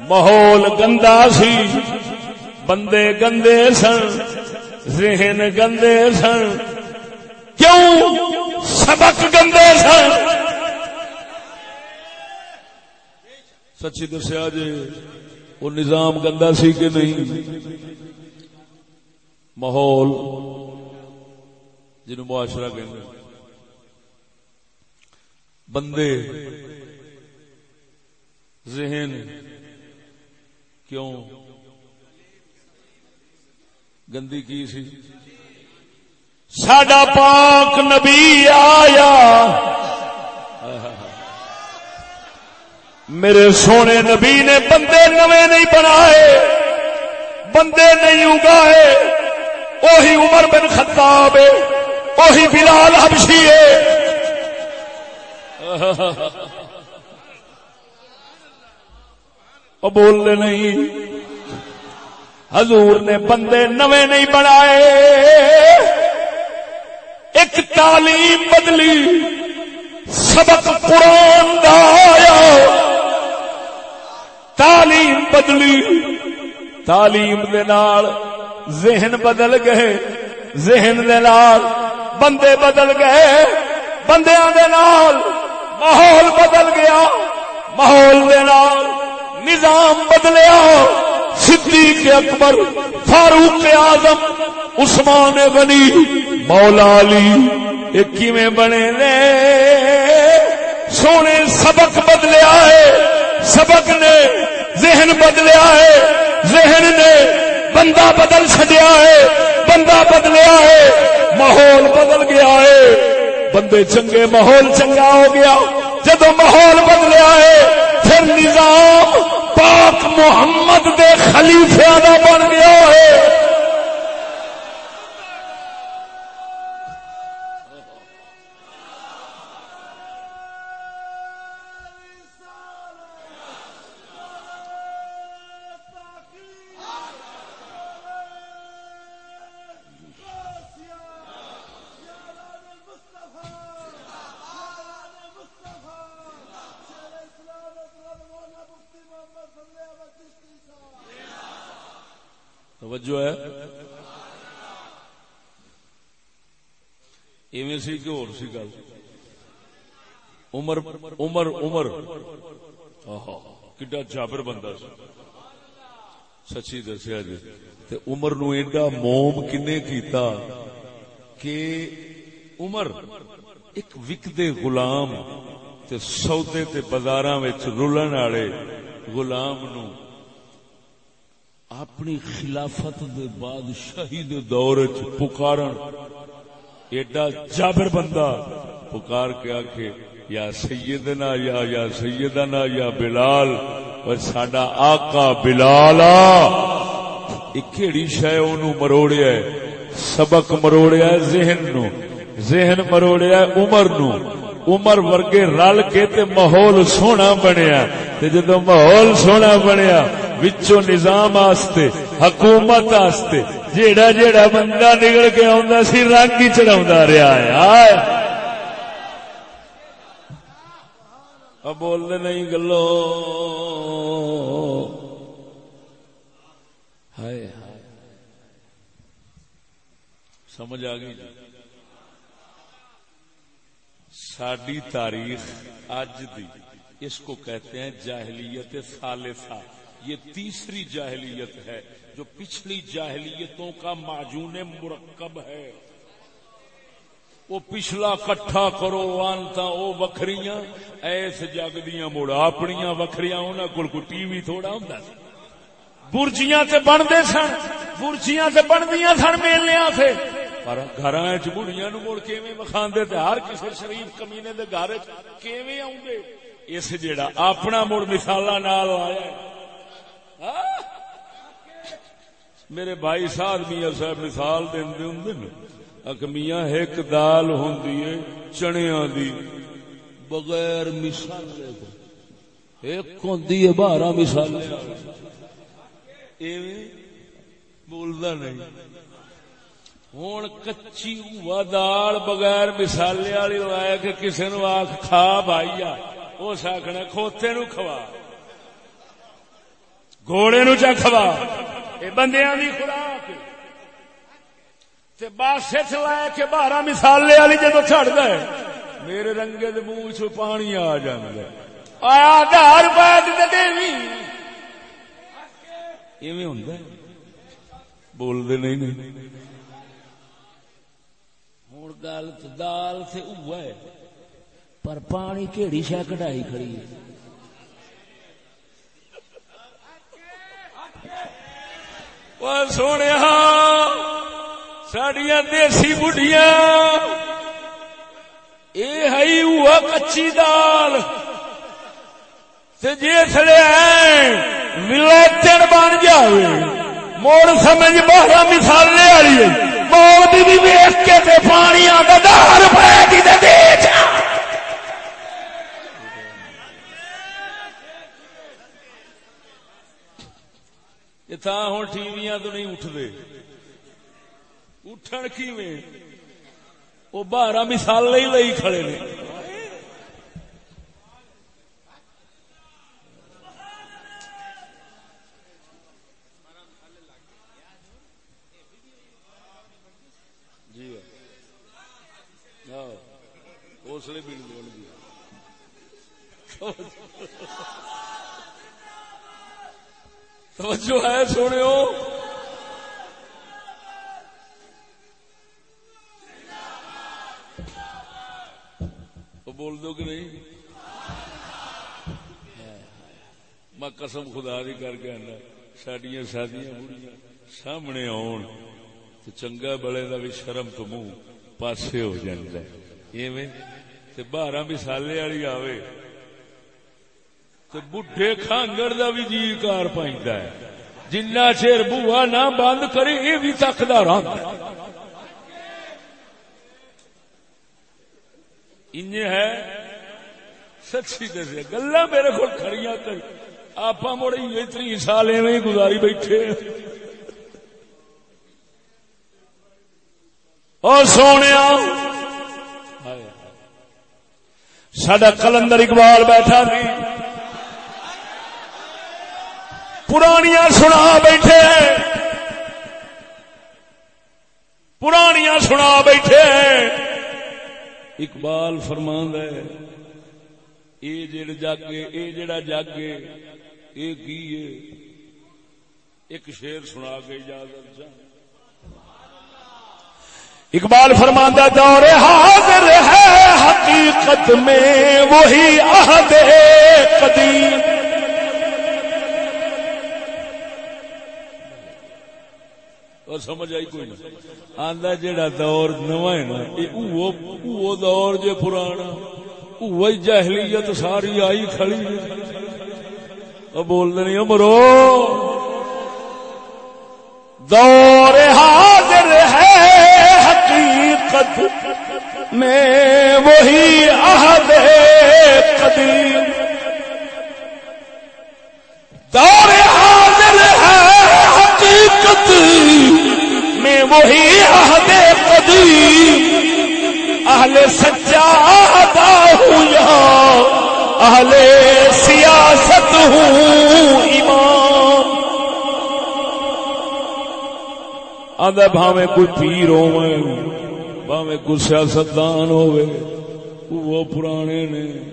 ماحول گندا سی۔ بندے گندے سن، ذہن گندے سن۔ کیوں سبق گندے سن؟ سچی دسیا جی وہ نظام گندا سی کہ نہیں؟ ماحول جنو معاشرہ کہ بندے، ذہن کیوں؟ گندی کی سی؟ ساڈا پاک نبی آیا۔ میرے سونے نبی نے بندے نوے نہیں بنائے، بندے نہیں اگائے۔ وہی عمر بن خطاب ہے، وہی بلال حبشی ہے۔ (laughs) وہ بولنے نہیں۔ حضور نے بندے نوے نہیں بنائے۔ ایک تعلیم بدلی۔ سبق قرآن دایا تعلیم بدلی۔ تعلیم دے نال ذہن بدل گئے۔ ذہن دے نال بندے بدل گئے۔ بندیاں دے نال ماحول بدل گیا۔ ماحول دے نال نظام بدلیا۔ صدیق اکبر، فاروق اعظم، عثمان غنی، مولا علی میں بنے نے؟ سونے سبق بدلیا ہے، سبق نے ذہن بدلیا ہے، ذہن نے بندہ بدل چڈیا ہے، بندہ بدلیا ہے، ماحول بدل گیا ہے۔ بندے چنگے ماحول چنگا ہو گیا۔ جدو ماحول بدلیا ہے، پھر نظام پاک محمد دے خلیفہ دا بن گیا ہے توجہ ہے۔ ایویں سی کہ اور سی گل۔ عمر عمر عمر۔ کڈا جابر بندہ سی۔ سچی دسیا جی۔ تے عمر نو ایڈا موم کنے کیتا کہ عمر ایک وکدے غلام تے سودے تے بازاراں وچ رلن والے غلام نو اپنی خلافت دے بعد شہید دور چ پکارن۔ ایڈا جابر بندہ پکار کے آکھے، یا سیدنا یا یا سیدنا یا بلال۔ اور ساڈا آقا بلال ایک کیڑی شے اونوں مروڑیا ہے؟ سبق مروڑیا ہے ذہن نو۔ ذہن مروڑیا ہے عمر نو۔ عمر ورگے رل کے تے ماحول سونا بنیا۔ تے جدو ماحول سونا بنیا وچوں نظام آستے، حکومت آستے، جیڑا جیڑا بندہ نکل کے آندا سی، رنگ ہی چڑھاوندا رہیا ہے۔ اب بول دے نہیں گلو۔ ہائے ہائے۔ سمجھ آ گئی جی۔ ساری تاریخ اج دی، اس کو کہتے ہیں جاہلیت ثالثہ یہ تیسری جاہلیت ہے جو پچھلی جاہلیتوں کا معجون مرکب ہے۔ وہ پچھلا کٹھا کرو آنتا وہ وکھریاں، ایس جگ دیا مڑ اپنیاں وکھریاں انہوں کو ٹی وی تھوڑا ہوں برجیاں تے بنتے سن، برجیاں تے بندیاں سن میلیاں سے پر گھر بڑھیا نو مڑ کے وکھاندے تے ہر کسی شریف کمینے دے گھر کیویں آؤندے اس جیڑا اپنا مڑ مثالا نال آیا ہاں؟ میرے بھائی صاحب میاں صاحب مثال دیندے ہوندے نا۔ اکمیاں ایک دال ہوندی ہے چنیاں دی۔ بغیر مثالے ایک ہوندی ہے بارہ مثالے ایویں بولدا نہیں۔ ہوں کچی ہوا دال بغیر مسالے والی لائے کہ کسی نو آخ کھا بھائی آ۔ اس آخنا کھوتے نو کھوا۔ گھوڑے نو چا کھوا۔ یہ بندیاں دی خوراک۔ بس لائے کے بارہ مسالے والی جدو چڑ گئے، میرے رنگے دے منہ چ پانی آ جائے آیا ڈار پایا ایویں۔ ہوں بولتے نہیں ہوں گل دال سے ہے، پر پانی کہڑی شہ کٹائی کھڑی ہے؟ سونے سڈیا دیسی بڑھیا یہ ہے ہوا کچی دال جسے ملتن بن جائے موڑ سمجھ بارہ مثالے والی موت بھی ویس کے پانی آتا دار روپئے کی دے ہوں ٹی وی تو نہیں اٹھتے اٹھن کی وہ بارہ مثال ہی لئی کھڑے نے حوصلے بھی بول گیا توجہ ہے سونے بول دو کہ نہیں؟ میں قسم خدا دی کر کے آنا سڈیا شادیاں بڑیاں سامنے آن، تو چنگا بڑے کا بھی شرم تو منہ پاسے ہو جائے ایویں بارہ مسالے والی آوے۔ تو بڈھے کانگڑ دا بھی جی کار پہ جنا چیر بوا نہ بند کرے یہ بھی تکدا رہا ہے۔ سچی دسے گلا میرے کو کھڑی کر آپ مڑی اتنی سال ایویں گزاری بیٹھے۔ اور سونے سڈا کلندر اقبال بیٹھا سی پرانیاں سنا بیٹھے پرانیاں سنا بیٹھے اقبال فرمان ہے یہ جڑ جاگے یہ جڑا جاگے یہ کی ایک شیر سنا کے اجازت اقبال فرماندہ، دور ہاں حقیقت میں وہی عہد قدیم اور سمجھ آئی کوئی نہیں۔ آندا جیڑا دور نواں ہے نا وہ وہ دور جے پرانا وہ جہلیت ساری آئی کھڑی۔ اور بول دے نہیں مرو دور حاضر ہے حقیقت میں وہی عہد قدیم۔ وہی عہد قدیم۔ اہل سچا ہوں یا اہل سیاست ہوں ایمان۔ آدھا بھاوے کوئی پیر ہوئے بھاوے کوئی سیاستدان ہوئے وہ پرانے نے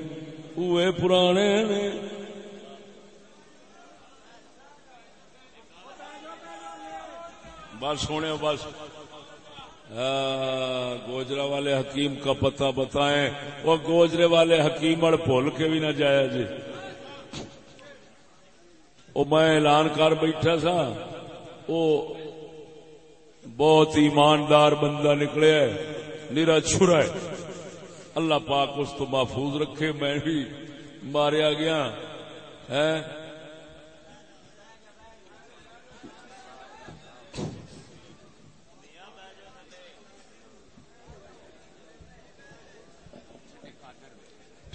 وہ پرانے نے۔ بس سونے بس۔ گوجرا والے حکیم کا پتہ بتائیں۔ وہ گوجرے والے حکیم اور بھول کے بھی نہ جایا جی۔ وہ میں اعلان کر بیٹھا سا۔ وہ بہت ایماندار بندہ نکلے نیرا چھرا ہے۔ اللہ پاک اس تو محفوظ رکھے، میں بھی ماریا گیا۔ ہے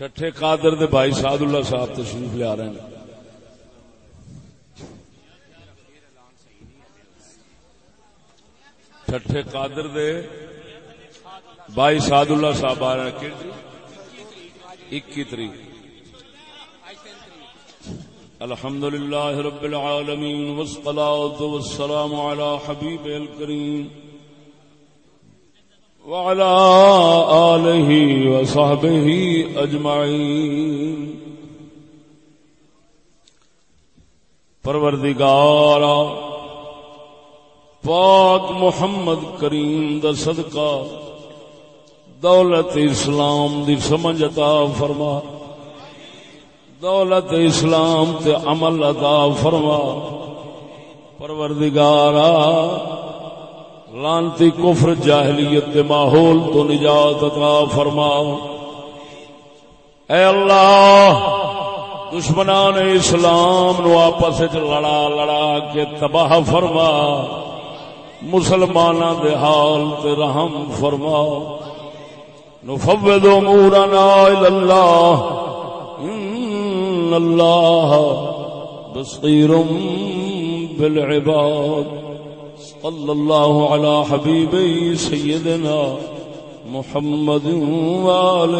ٹھے قادر دے بھائی سعد اللہ صاحب تشریف لے آ رہے ہیں۔ ٹھے قادر دے بھائی سعد اللہ صاحب آ رہے ہیں۔ اکی تاریخ؟ الحمد لله رب العالمين والصلاة والسلام على حبيب الكريم وعلى آله وصحبه أجمعين. پروردگارا، پاک محمد کریم دا صدقہ دولت اسلام دی سمجھ عطا فرما، دولت اسلام تے عمل عطا فرما۔ پروردگارا لانتی کفر جاہلیت ماحول تو نجات عطا فرما اے اللہ، دشمنان اسلام نو آپس لڑا لڑا کے تباہ فرما۔ مسلمانہ دے حال تے رحم فرما۔ نفوض امورنا الى اللہ۔ ان اللہ بصیر بالعباد۔ صلى الله على حبيبي سيدنا محمد وآلہ